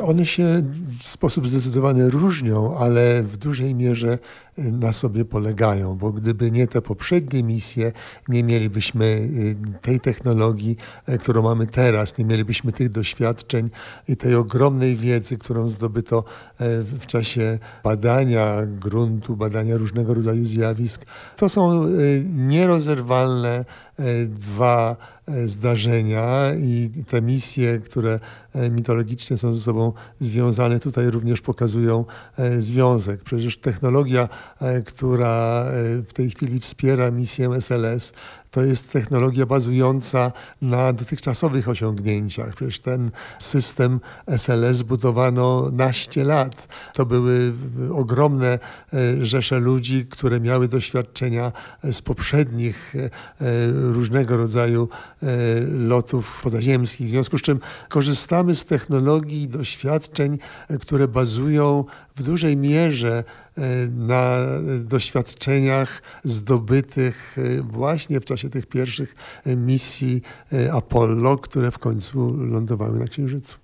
One się w sposób zdecydowany różnią, ale w dużej mierze na sobie polegają, bo gdyby nie te poprzednie misje, nie mielibyśmy y, tej technologii, y, którą mamy teraz, nie mielibyśmy tych doświadczeń i tej ogromnej wiedzy, którą zdobyto w czasie badania gruntu, badania różnego rodzaju zjawisk. To są nierozerwalne dwa zdarzenia i te misje, które mitologicznie są ze sobą związane, tutaj również pokazują e, związek. Przecież technologia, e, która e, w tej chwili wspiera misję SLS, to jest technologia bazująca na dotychczasowych osiągnięciach. Przecież ten system SLS budowano naście lat. To były ogromne rzesze ludzi, które miały doświadczenia z poprzednich różnego rodzaju lotów pozaziemskich. W związku z czym korzystamy z technologii i doświadczeń, które bazują w dużej mierze e, na doświadczeniach zdobytych e, właśnie w czasie tych pierwszych e, misji Apollo, które w końcu lądowały na Księżycu.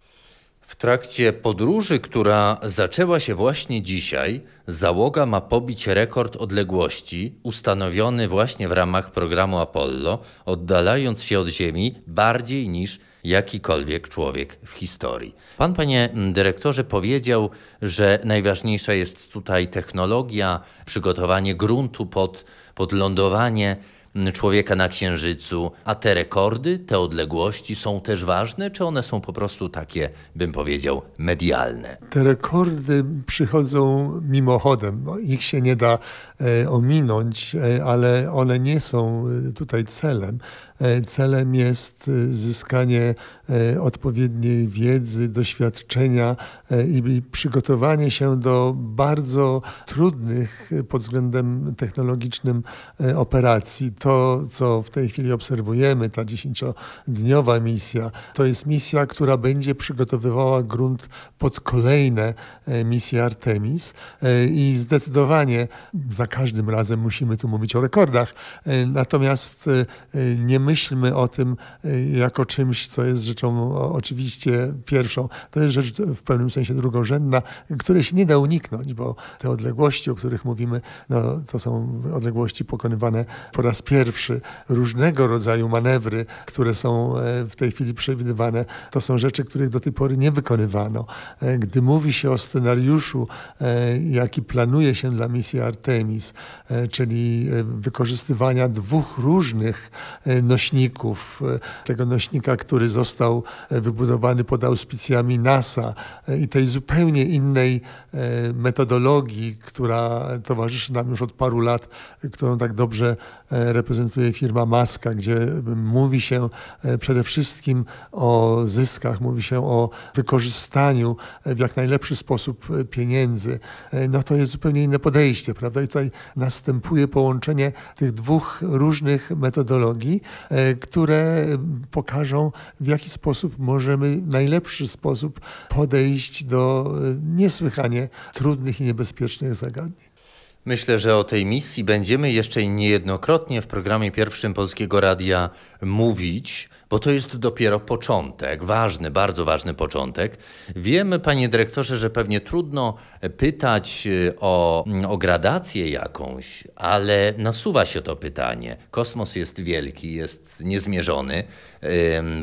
W trakcie podróży, która zaczęła się właśnie dzisiaj, załoga ma pobić rekord odległości ustanowiony właśnie w ramach programu Apollo, oddalając się od Ziemi bardziej niż jakikolwiek człowiek w historii. Pan, panie dyrektorze, powiedział, że najważniejsza jest tutaj technologia, przygotowanie gruntu pod, pod lądowanie człowieka na Księżycu, a te rekordy, te odległości są też ważne, czy one są po prostu takie, bym powiedział, medialne? Te rekordy przychodzą mimochodem. Ich się nie da e, ominąć, e, ale one nie są e, tutaj celem. Celem jest zyskanie odpowiedniej wiedzy, doświadczenia i przygotowanie się do bardzo trudnych pod względem technologicznym operacji. To, co w tej chwili obserwujemy, ta dziesięciodniowa misja, to jest misja, która będzie przygotowywała grunt pod kolejne misje Artemis i zdecydowanie za każdym razem musimy tu mówić o rekordach. Natomiast nie my myślmy o tym y, jako czymś, co jest rzeczą oczywiście pierwszą. To jest rzecz w pewnym sensie drugorzędna, której się nie da uniknąć, bo te odległości, o których mówimy, no, to są odległości pokonywane po raz pierwszy. Różnego rodzaju manewry, które są e, w tej chwili przewidywane, to są rzeczy, których do tej pory nie wykonywano. E, gdy mówi się o scenariuszu, e, jaki planuje się dla misji Artemis, czyli wykorzystywania dwóch różnych nośników, e, tego nośnika, który został e, wybudowany pod auspicjami NASA e, i tej zupełnie innej metodologii, która towarzyszy nam już od paru lat, którą tak dobrze reprezentuje firma Maska, gdzie mówi się przede wszystkim o zyskach, mówi się o wykorzystaniu w jak najlepszy sposób pieniędzy. No to jest zupełnie inne podejście, prawda? I tutaj następuje połączenie tych dwóch różnych metodologii, które pokażą, w jaki sposób możemy w najlepszy sposób podejść do e, niesłychanie trudnych i niebezpiecznych zagadnień. Myślę, że o tej misji będziemy jeszcze niejednokrotnie w programie pierwszym Polskiego Radia mówić, bo to jest dopiero początek, ważny, bardzo ważny początek. Wiemy, panie dyrektorze, że pewnie trudno pytać y, o, o gradację jakąś, ale nasuwa się to pytanie. Kosmos jest wielki, jest niezmierzony.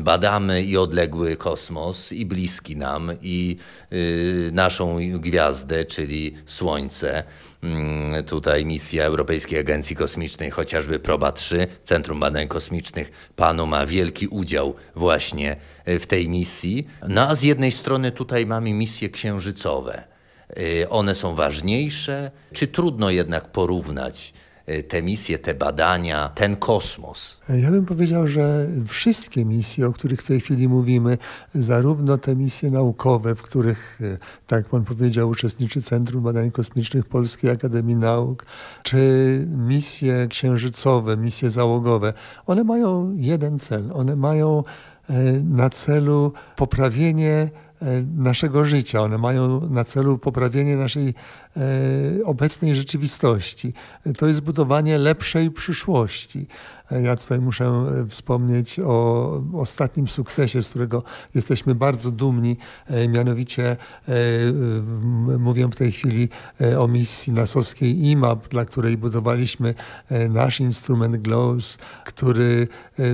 Badamy i odległy kosmos, i bliski nam, i y, naszą gwiazdę, czyli Słońce. Mm, tutaj misja Europejskiej Agencji Kosmicznej, chociażby PROBA 3, Centrum Badań Kosmicznych, panu ma wielki udział właśnie e, w tej misji. No a z jednej strony tutaj mamy misje księżycowe. E, one są ważniejsze, czy trudno jednak porównać te misje, te badania, ten kosmos? Ja bym powiedział, że wszystkie misje, o których w tej chwili mówimy, zarówno te misje naukowe, w których, y, tak pan powiedział, uczestniczy Centrum Badań Kosmicznych Polskiej Akademii Nauk, czy misje księżycowe, misje załogowe, one mają jeden cel. One mają e, na celu poprawienie naszego życia. One mają na celu poprawienie naszej E, obecnej rzeczywistości. To jest budowanie lepszej przyszłości. E, ja tutaj muszę e, wspomnieć o ostatnim sukcesie, z którego jesteśmy bardzo dumni. Mianowicie mówię w tej chwili o misji nasowskiej IMAP, dla której budowaliśmy nasz instrument GLOWS, który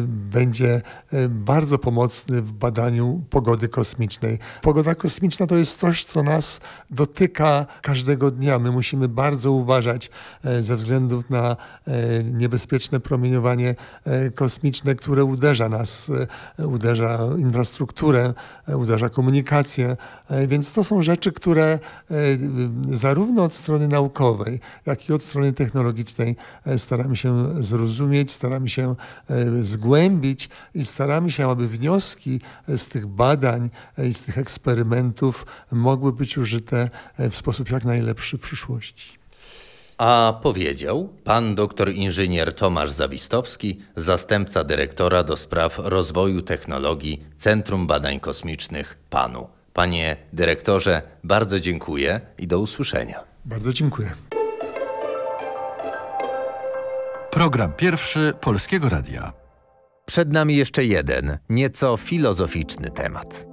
będzie bardzo pomocny w badaniu pogody kosmicznej. Pogoda kosmiczna to jest coś, co nas dotyka każdego dnia. My musimy bardzo uważać e, ze względu na e, niebezpieczne promieniowanie e, kosmiczne, które uderza nas, uderza infrastrukturę, uderza komunikację. Więc to są rzeczy, które zarówno od strony naukowej, jak i od strony technologicznej staramy się zrozumieć, staramy się zgłębić i staramy się, aby wnioski z tych badań i z tych eksperymentów mogły być użyte w sposób jak najlepszy lepszy w przyszłości. A powiedział pan doktor inżynier Tomasz Zawistowski, zastępca dyrektora do spraw rozwoju technologii Centrum Badań Kosmicznych PANU. Panie dyrektorze, bardzo dziękuję i do usłyszenia. Bardzo dziękuję. Program pierwszy Polskiego Radia. Przed nami jeszcze jeden, nieco filozoficzny temat.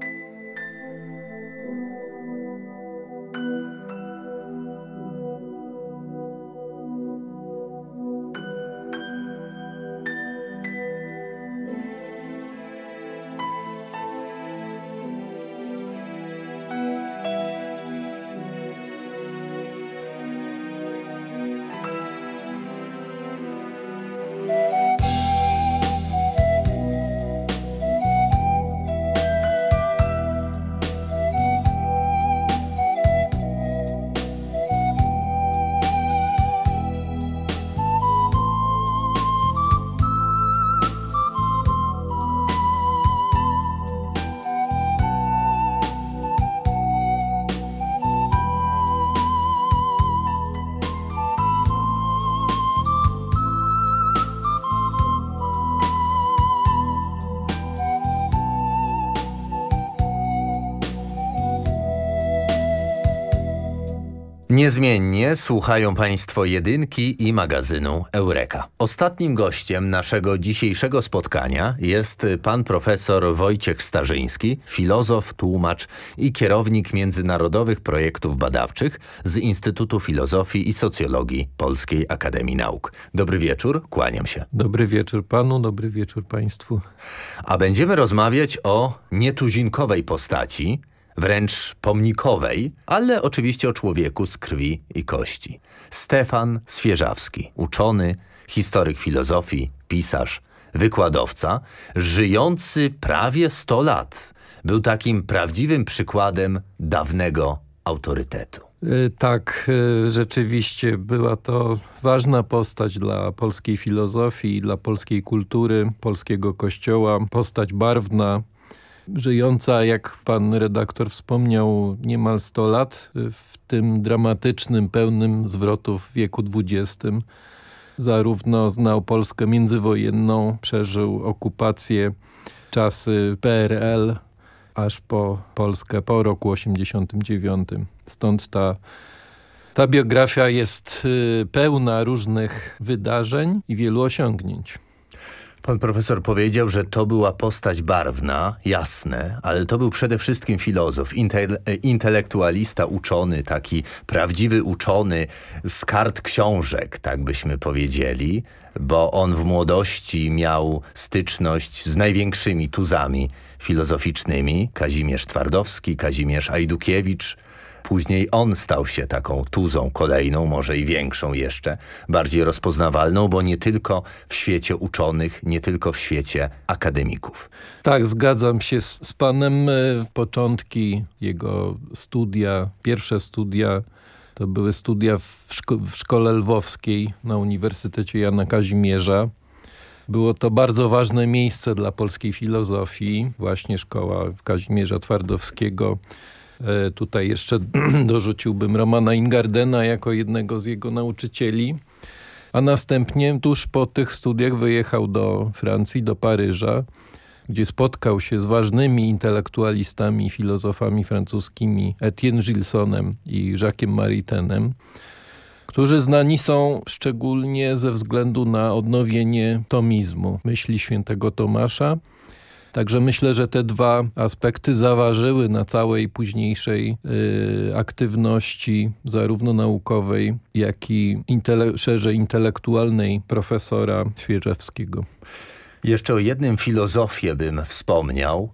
Niezmiennie słuchają Państwo jedynki i magazynu Eureka. Ostatnim gościem naszego dzisiejszego spotkania jest pan profesor Wojciech Starzyński, filozof, tłumacz i kierownik międzynarodowych projektów badawczych z Instytutu Filozofii i Socjologii Polskiej Akademii Nauk. Dobry wieczór, kłaniam się. Dobry wieczór panu, dobry wieczór państwu. A będziemy rozmawiać o nietuzinkowej postaci, wręcz pomnikowej, ale oczywiście o człowieku z krwi i kości. Stefan Swierzawski, uczony, historyk filozofii, pisarz, wykładowca, żyjący prawie 100 lat. Był takim prawdziwym przykładem dawnego autorytetu. Y, tak, y, rzeczywiście była to ważna postać dla polskiej filozofii, dla polskiej kultury, polskiego kościoła, postać barwna, żyjąca, jak pan redaktor wspomniał, niemal 100 lat w tym dramatycznym, pełnym zwrotów wieku XX. Zarówno znał Polskę międzywojenną, przeżył okupację, czasy PRL, aż po Polskę po roku 89. Stąd ta, ta biografia jest y, pełna różnych wydarzeń i wielu osiągnięć. Pan profesor powiedział, że to była postać barwna, jasne, ale to był przede wszystkim filozof, intele intelektualista, uczony, taki prawdziwy uczony z kart książek, tak byśmy powiedzieli, bo on w młodości miał styczność z największymi tuzami filozoficznymi, Kazimierz Twardowski, Kazimierz Ajdukiewicz, Później on stał się taką tuzą kolejną, może i większą jeszcze, bardziej rozpoznawalną, bo nie tylko w świecie uczonych, nie tylko w świecie akademików. Tak, zgadzam się z, z panem. E, początki jego studia, pierwsze studia to były studia w, szko w szkole lwowskiej na Uniwersytecie Jana Kazimierza. Było to bardzo ważne miejsce dla polskiej filozofii, właśnie szkoła Kazimierza Twardowskiego, tutaj jeszcze *clears throat* dorzuciłbym Romana Ingardena jako jednego z jego nauczycieli. A następnie tuż po tych studiach wyjechał do Francji, do Paryża, gdzie spotkał się z ważnymi intelektualistami, filozofami francuskimi Etienne Gilsonem i Jacques'em Maritenem, którzy znani są szczególnie ze względu na odnowienie tomizmu, myśli świętego Tomasza, Także myślę, że te dwa aspekty zaważyły na całej późniejszej y, aktywności zarówno naukowej, jak i intele szerzej intelektualnej profesora Świeżewskiego. Jeszcze o jednym filozofie bym wspomniał.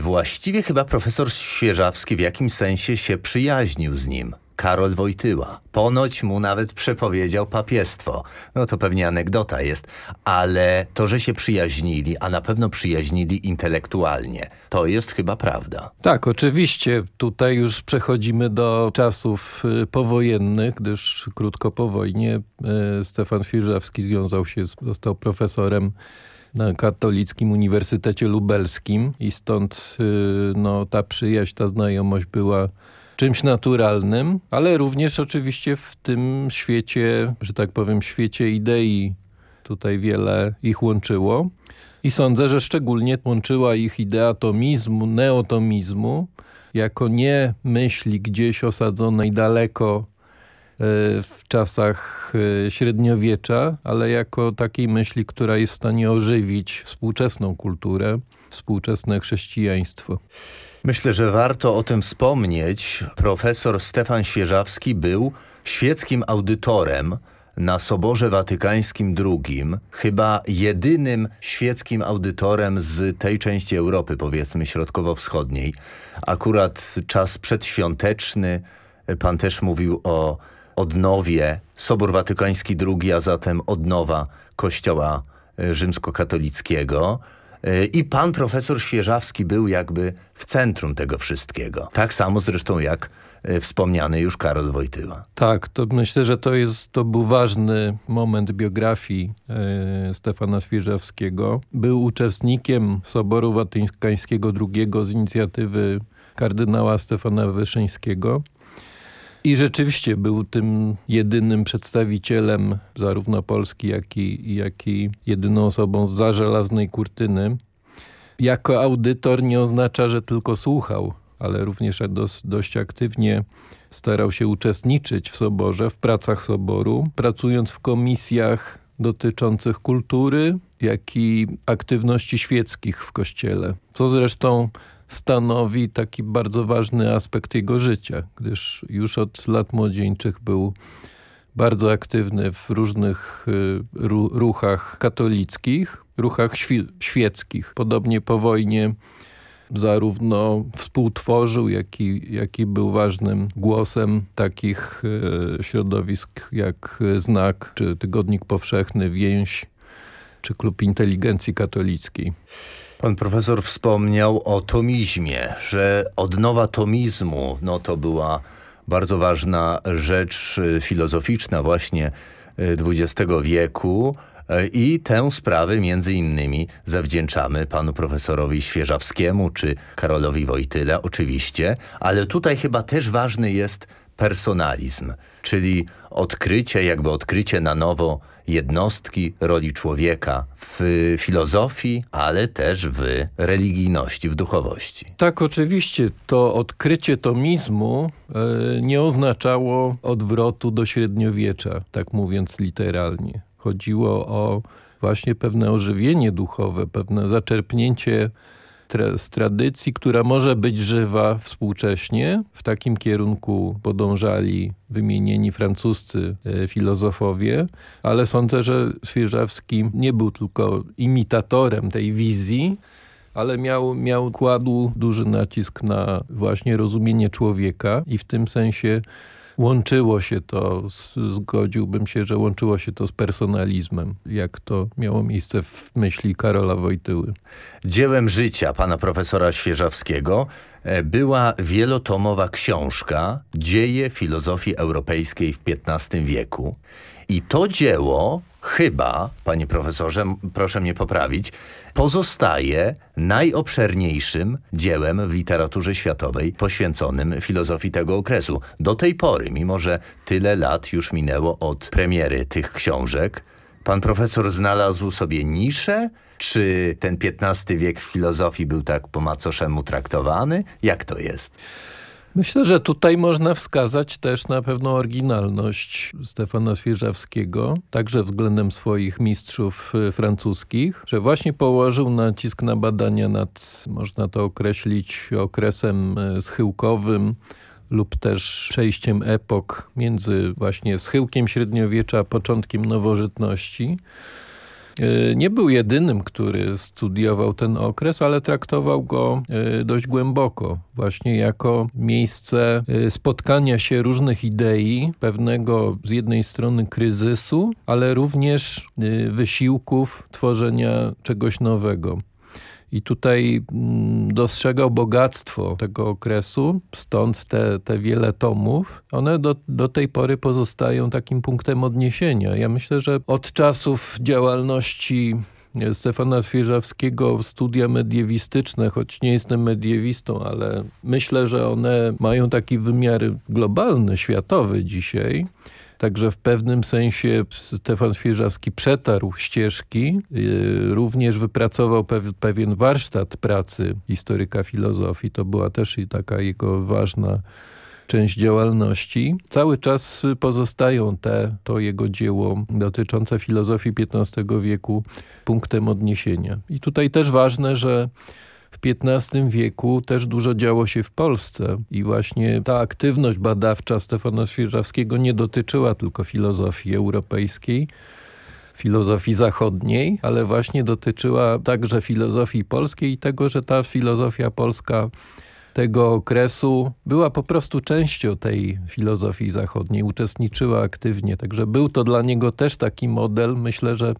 Właściwie chyba profesor Świeżawski w jakimś sensie się przyjaźnił z nim. Karol Wojtyła. Ponoć mu nawet przepowiedział papiestwo. No to pewnie anegdota jest, ale to, że się przyjaźnili, a na pewno przyjaźnili intelektualnie, to jest chyba prawda. Tak, oczywiście. Tutaj już przechodzimy do czasów y, powojennych, gdyż krótko po wojnie y, Stefan Świeżawski związał się, został profesorem na Katolickim Uniwersytecie Lubelskim i stąd y, no, ta przyjaźń, ta znajomość była czymś naturalnym, ale również oczywiście w tym świecie, że tak powiem, świecie idei tutaj wiele ich łączyło. I sądzę, że szczególnie łączyła ich idea tomizmu, neotomizmu, jako nie myśli gdzieś osadzonej daleko e, w czasach e, średniowiecza, ale jako takiej myśli, która jest w stanie ożywić współczesną kulturę, współczesne chrześcijaństwo. Myślę, że warto o tym wspomnieć. Profesor Stefan Świeżawski był świeckim audytorem na Soborze Watykańskim II, chyba jedynym świeckim audytorem z tej części Europy, powiedzmy środkowo-wschodniej. Akurat czas przedświąteczny, pan też mówił o odnowie, Sobor Watykański II, a zatem odnowa Kościoła rzymskokatolickiego. E, I pan profesor Świeżawski był jakby w centrum tego wszystkiego. Tak samo zresztą jak e, wspomniany już Karol Wojtyła. Tak, to myślę, że to, jest, to był ważny moment biografii e, Stefana Świeżawskiego. Był uczestnikiem Soboru Watykańskiego II z inicjatywy kardynała Stefana Wyszyńskiego. I rzeczywiście był tym jedynym przedstawicielem zarówno Polski, jak i, jak i jedyną osobą za żelaznej kurtyny. Jako audytor nie oznacza, że tylko słuchał, ale również dość, dość aktywnie starał się uczestniczyć w Soborze, w pracach Soboru, pracując w komisjach dotyczących kultury, jak i aktywności świeckich w Kościele. Co zresztą stanowi taki bardzo ważny aspekt jego życia, gdyż już od lat młodzieńczych był bardzo aktywny w różnych y, ruchach katolickich, ruchach świeckich. Podobnie po wojnie zarówno współtworzył, jak i, jak i był ważnym głosem takich y, środowisk jak Znak, czy Tygodnik Powszechny, Więź, czy Klub Inteligencji Katolickiej. Pan profesor wspomniał o tomizmie, że odnowa tomizmu no to była bardzo ważna rzecz y, filozoficzna właśnie XX y, wieku y, i tę sprawę między innymi zawdzięczamy panu profesorowi Świeżawskiemu czy Karolowi Wojtyle oczywiście, ale tutaj chyba też ważny jest personalizm, czyli odkrycie, jakby odkrycie na nowo jednostki, roli człowieka w filozofii, ale też w religijności, w duchowości. Tak, oczywiście. To odkrycie tomizmu e, nie oznaczało odwrotu do średniowiecza, tak mówiąc literalnie. Chodziło o właśnie pewne ożywienie duchowe, pewne zaczerpnięcie tra z tradycji, która może być żywa współcześnie. W takim kierunku podążali wymienieni francuscy e, filozofowie, ale sądzę, że Świeżawski nie był tylko imitatorem tej wizji, ale miał, miał kładł duży nacisk na właśnie rozumienie człowieka i w tym sensie łączyło się to, zgodziłbym się, że łączyło się to z personalizmem, jak to miało miejsce w myśli Karola Wojtyły. Dziełem życia pana profesora Świeżawskiego e, była wielotomowa książka Dzieje filozofii europejskiej w XV wieku. I to dzieło chyba, panie profesorze, proszę mnie poprawić, pozostaje najobszerniejszym dziełem w literaturze światowej poświęconym filozofii tego okresu. Do tej pory, mimo że tyle lat już minęło od premiery tych książek, pan profesor znalazł sobie niszę, czy ten XV wiek w filozofii był tak po macoszemu traktowany? Jak to jest? Myślę, że tutaj można wskazać też na pewną oryginalność Stefana Świeżawskiego, także względem swoich mistrzów y, francuskich, że właśnie położył nacisk na badania nad, można to określić, okresem y, schyłkowym, lub też przejściem epok między właśnie schyłkiem średniowiecza a początkiem nowożytności. E, nie był jedynym, który studiował ten okres, ale traktował go e, dość głęboko, właśnie jako miejsce e, spotkania się różnych idei, pewnego z jednej strony kryzysu, ale również wysiłków tworzenia czegoś nowego. I tutaj mm, dostrzegał bogactwo tego okresu, stąd te, te wiele tomów. One do, do tej pory pozostają takim punktem odniesienia. Ja myślę, że od czasów działalności Stefana Świeżawskiego studia mediewistyczne, choć nie jestem mediewistą, ale myślę, że one mają taki wymiar globalny, światowy dzisiaj. Także w pewnym sensie Stefan Świeżawski przetarł ścieżki, y, również wypracował pewien warsztat pracy historyka filozofii. To była też i taka jego ważna część działalności. Cały czas pozostają te, to jego dzieło dotyczące filozofii XV wieku punktem odniesienia. I tutaj też ważne, że w XV wieku też dużo działo się w Polsce i właśnie ta aktywność badawcza Stefana Świeżawskiego nie dotyczyła tylko filozofii europejskiej, filozofii zachodniej, ale właśnie dotyczyła także filozofii polskiej i tego, że ta filozofia polska tego okresu była po prostu częścią tej filozofii zachodniej, uczestniczyła aktywnie, także był to dla niego też taki model, myślę, że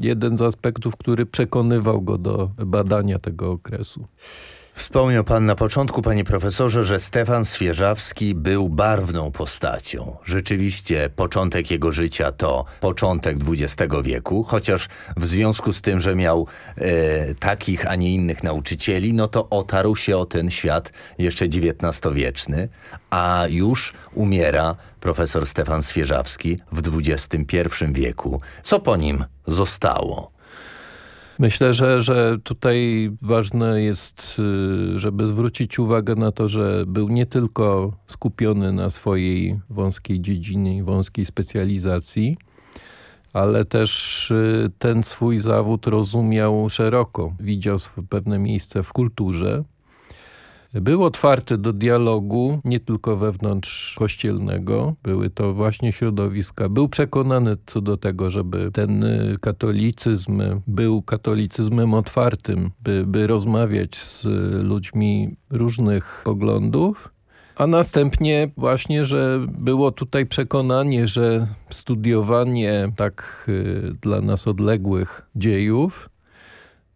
jeden z aspektów, który przekonywał go do badania tego okresu. Wspomniał pan na początku, panie profesorze, że Stefan Swieżawski był barwną postacią. Rzeczywiście początek jego życia to początek XX wieku, chociaż w związku z tym, że miał e, takich, a nie innych nauczycieli, no to otarł się o ten świat jeszcze XIX-wieczny, a już umiera profesor Stefan Swieżawski w XXI wieku. Co po nim zostało? Myślę, że, że tutaj ważne jest, y, żeby zwrócić uwagę na to, że był nie tylko skupiony na swojej wąskiej dziedzinie, wąskiej specjalizacji, ale też y, ten swój zawód rozumiał szeroko. Widział pewne miejsce w kulturze, był otwarty do dialogu, nie tylko wewnątrz kościelnego, były to właśnie środowiska. Był przekonany co do tego, żeby ten y, katolicyzm był katolicyzmem otwartym, by, by rozmawiać z ludźmi różnych poglądów. A następnie właśnie, że było tutaj przekonanie, że studiowanie tak y, dla nas odległych dziejów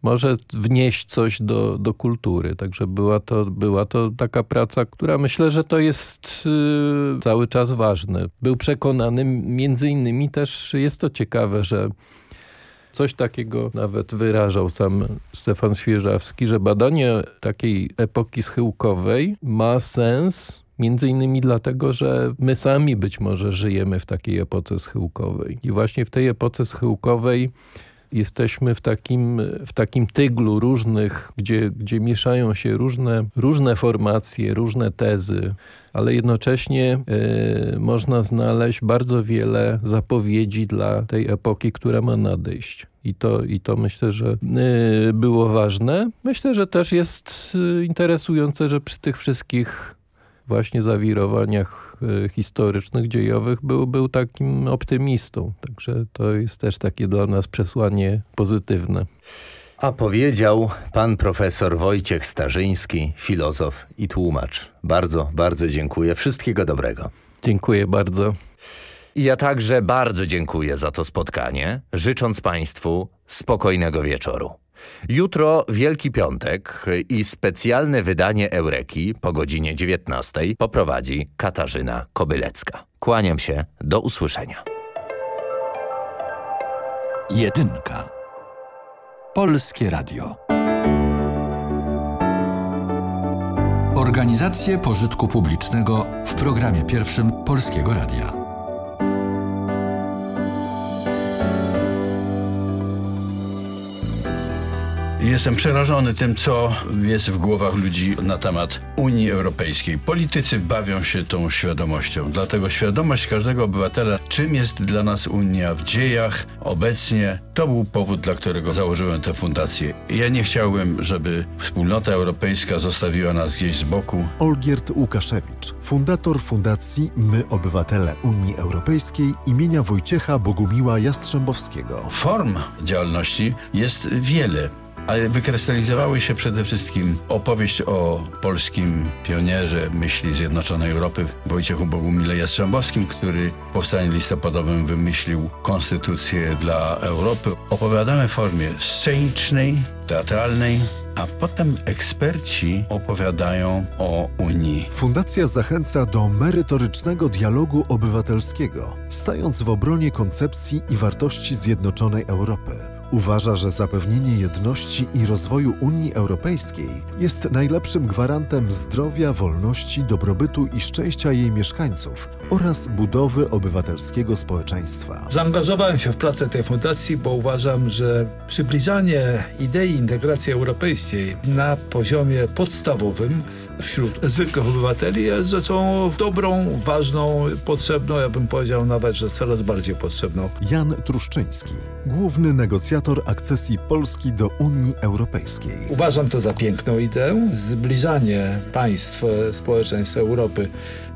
może wnieść coś do, do kultury. Także była to, była to taka praca, która myślę, że to jest yy, cały czas ważne. Był przekonany, między innymi też jest to ciekawe, że coś takiego nawet wyrażał sam Stefan Świeżawski, że badanie takiej epoki schyłkowej ma sens Między innymi dlatego, że my sami być może żyjemy w takiej epoce schyłkowej. I właśnie w tej epoce schyłkowej jesteśmy w takim, w takim tyglu różnych, gdzie, gdzie mieszają się różne, różne formacje, różne tezy, ale jednocześnie y, można znaleźć bardzo wiele zapowiedzi dla tej epoki, która ma nadejść. I to, i to myślę, że y, było ważne. Myślę, że też jest y, interesujące, że przy tych wszystkich właśnie zawirowaniach e, historycznych, dziejowych był, był takim optymistą. Także to jest też takie dla nas przesłanie pozytywne. A powiedział pan profesor Wojciech Starzyński, filozof i tłumacz. Bardzo, bardzo dziękuję. Wszystkiego dobrego. Dziękuję bardzo. Ja także bardzo dziękuję za to spotkanie, życząc Państwu spokojnego wieczoru. Jutro Wielki Piątek i specjalne wydanie Eureki po godzinie 19 poprowadzi Katarzyna Kobylecka. Kłaniam się, do usłyszenia. Jedynka. Polskie Radio. Organizacje pożytku publicznego w programie pierwszym Polskiego Radia. Jestem przerażony tym, co jest w głowach ludzi na temat Unii Europejskiej. Politycy bawią się tą świadomością, dlatego świadomość każdego obywatela, czym jest dla nas Unia w dziejach, obecnie, to był powód, dla którego założyłem tę fundację. Ja nie chciałbym, żeby wspólnota europejska zostawiła nas gdzieś z boku. Olgierd Łukaszewicz, fundator Fundacji My Obywatele Unii Europejskiej imienia Wojciecha Bogumiła Jastrzębowskiego. Form działalności jest wiele ale wykrystalizowały się przede wszystkim opowieść o polskim pionierze myśli Zjednoczonej Europy Wojciechu Bogumile Jastrzębowskim, który w powstaniu listopadowym wymyślił konstytucję dla Europy. Opowiadamy w formie scenicznej, teatralnej, a potem eksperci opowiadają o Unii. Fundacja zachęca do merytorycznego dialogu obywatelskiego, stając w obronie koncepcji i wartości Zjednoczonej Europy. Uważa, że zapewnienie jedności i rozwoju Unii Europejskiej jest najlepszym gwarantem zdrowia, wolności, dobrobytu i szczęścia jej mieszkańców oraz budowy obywatelskiego społeczeństwa. Zaangażowałem się w pracę tej fundacji, bo uważam, że przybliżanie idei integracji europejskiej na poziomie podstawowym wśród zwykłych obywateli jest rzeczą dobrą, ważną, potrzebną, ja bym powiedział nawet, że coraz bardziej potrzebną. Jan Truszczyński, główny negocjator akcesji Polski do Unii Europejskiej. Uważam to za piękną ideę. Zbliżanie państw, społeczeństw Europy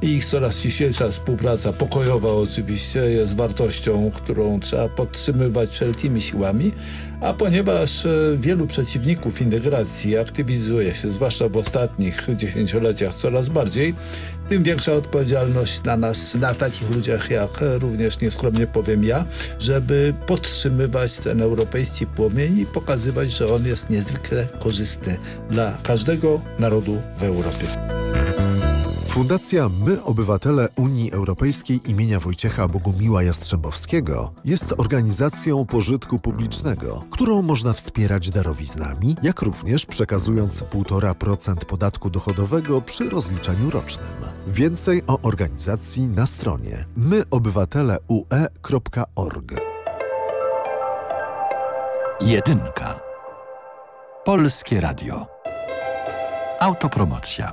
i ich coraz ściślejsza współpraca pokojowa oczywiście jest wartością, którą trzeba podtrzymywać wszelkimi siłami, a ponieważ e, wielu przeciwników integracji aktywizuje się, zwłaszcza w ostatnich dziesięcioleciach coraz bardziej, tym większa odpowiedzialność na nas, na takich ludziach jak również nieskromnie powiem ja, żeby podtrzymywać ten europejski płomień i pokazywać, że on jest niezwykle korzystny dla każdego narodu w Europie. Fundacja My Obywatele Unii Europejskiej imienia Wojciecha Bogumiła Jastrzębowskiego jest organizacją pożytku publicznego, którą można wspierać darowiznami, jak również przekazując 1,5% podatku dochodowego przy rozliczeniu rocznym. Więcej o organizacji na stronie myobywateleue.org. Jedynka. Polskie Radio. Autopromocja.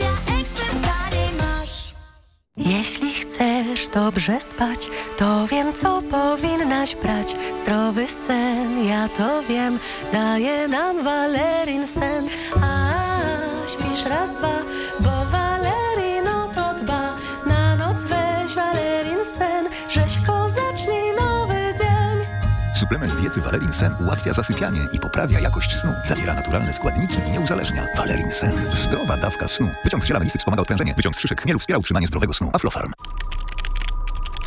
dobrze spać, to wiem, co powinnaś brać. Zdrowy sen, ja to wiem, daje nam Valerin sen. A śpisz raz, dwa, bo Valerino to dba. Na noc weź Valerin sen, rzeźko zacznij nowy dzień. Suplement diety Valerin Sen ułatwia zasypianie i poprawia jakość snu. Zawiera naturalne składniki i nie uzależnia. Valerin Sen. Zdrowa dawka snu. Wyciąg z ziela melisy wspomaga odprężenie. Wyciąg z szyszek chmielu wspiera utrzymanie zdrowego snu. Aflofarm.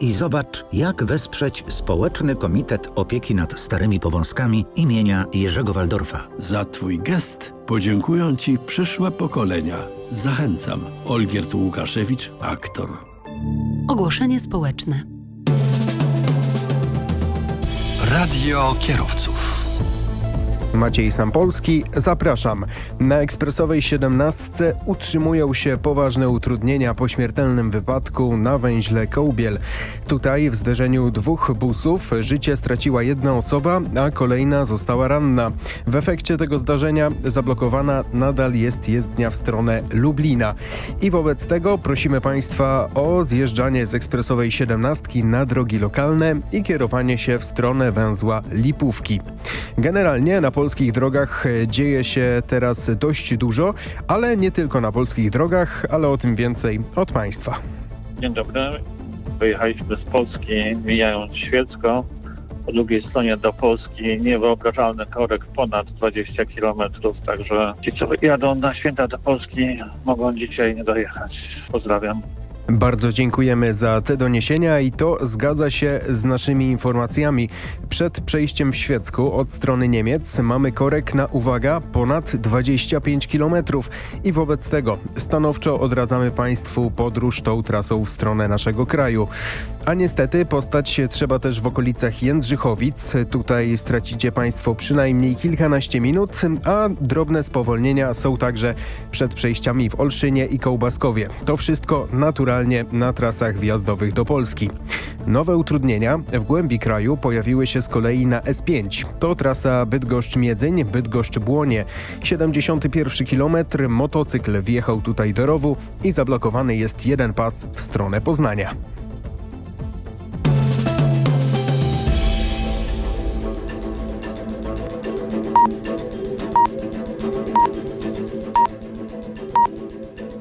i zobacz, jak wesprzeć Społeczny Komitet Opieki nad Starymi Powązkami imienia Jerzego Waldorfa. Za Twój gest podziękują Ci przyszłe pokolenia. Zachęcam. Olgierd Łukaszewicz, aktor. Ogłoszenie społeczne. Radio kierowców. Maciej Sampolski, zapraszam. Na ekspresowej 17 utrzymują się poważne utrudnienia po śmiertelnym wypadku na węźle Kołbiel. Tutaj w zderzeniu dwóch busów życie straciła jedna osoba, a kolejna została ranna. W efekcie tego zdarzenia zablokowana nadal jest jezdnia w stronę Lublina. I wobec tego prosimy Państwa o zjeżdżanie z ekspresowej 17 na drogi lokalne i kierowanie się w stronę węzła Lipówki. Generalnie na polskich drogach dzieje się teraz dość dużo, ale nie tylko na polskich drogach, ale o tym więcej od Państwa. Dzień dobry. Wyjechaliśmy z Polski, mijając Świecko. Po drugiej stronie do Polski niewyobrażalny korek ponad 20 km, także ci, co jadą na święta do Polski, mogą dzisiaj nie dojechać. Pozdrawiam. Bardzo dziękujemy za te doniesienia i to zgadza się z naszymi informacjami. Przed przejściem w Świecku od strony Niemiec mamy korek na, uwaga, ponad 25 km i wobec tego stanowczo odradzamy Państwu podróż tą trasą w stronę naszego kraju. A niestety postać się trzeba też w okolicach Jędrzychowic. Tutaj stracicie Państwo przynajmniej kilkanaście minut, a drobne spowolnienia są także przed przejściami w Olszynie i Kołbaskowie. To wszystko naturalnie na trasach wjazdowych do Polski. Nowe utrudnienia w głębi kraju pojawiły się z kolei na S5. To trasa Bydgoszcz-Miedzyń, Bydgoszcz-Błonie. 71 km motocykl wjechał tutaj do rowu i zablokowany jest jeden pas w stronę Poznania.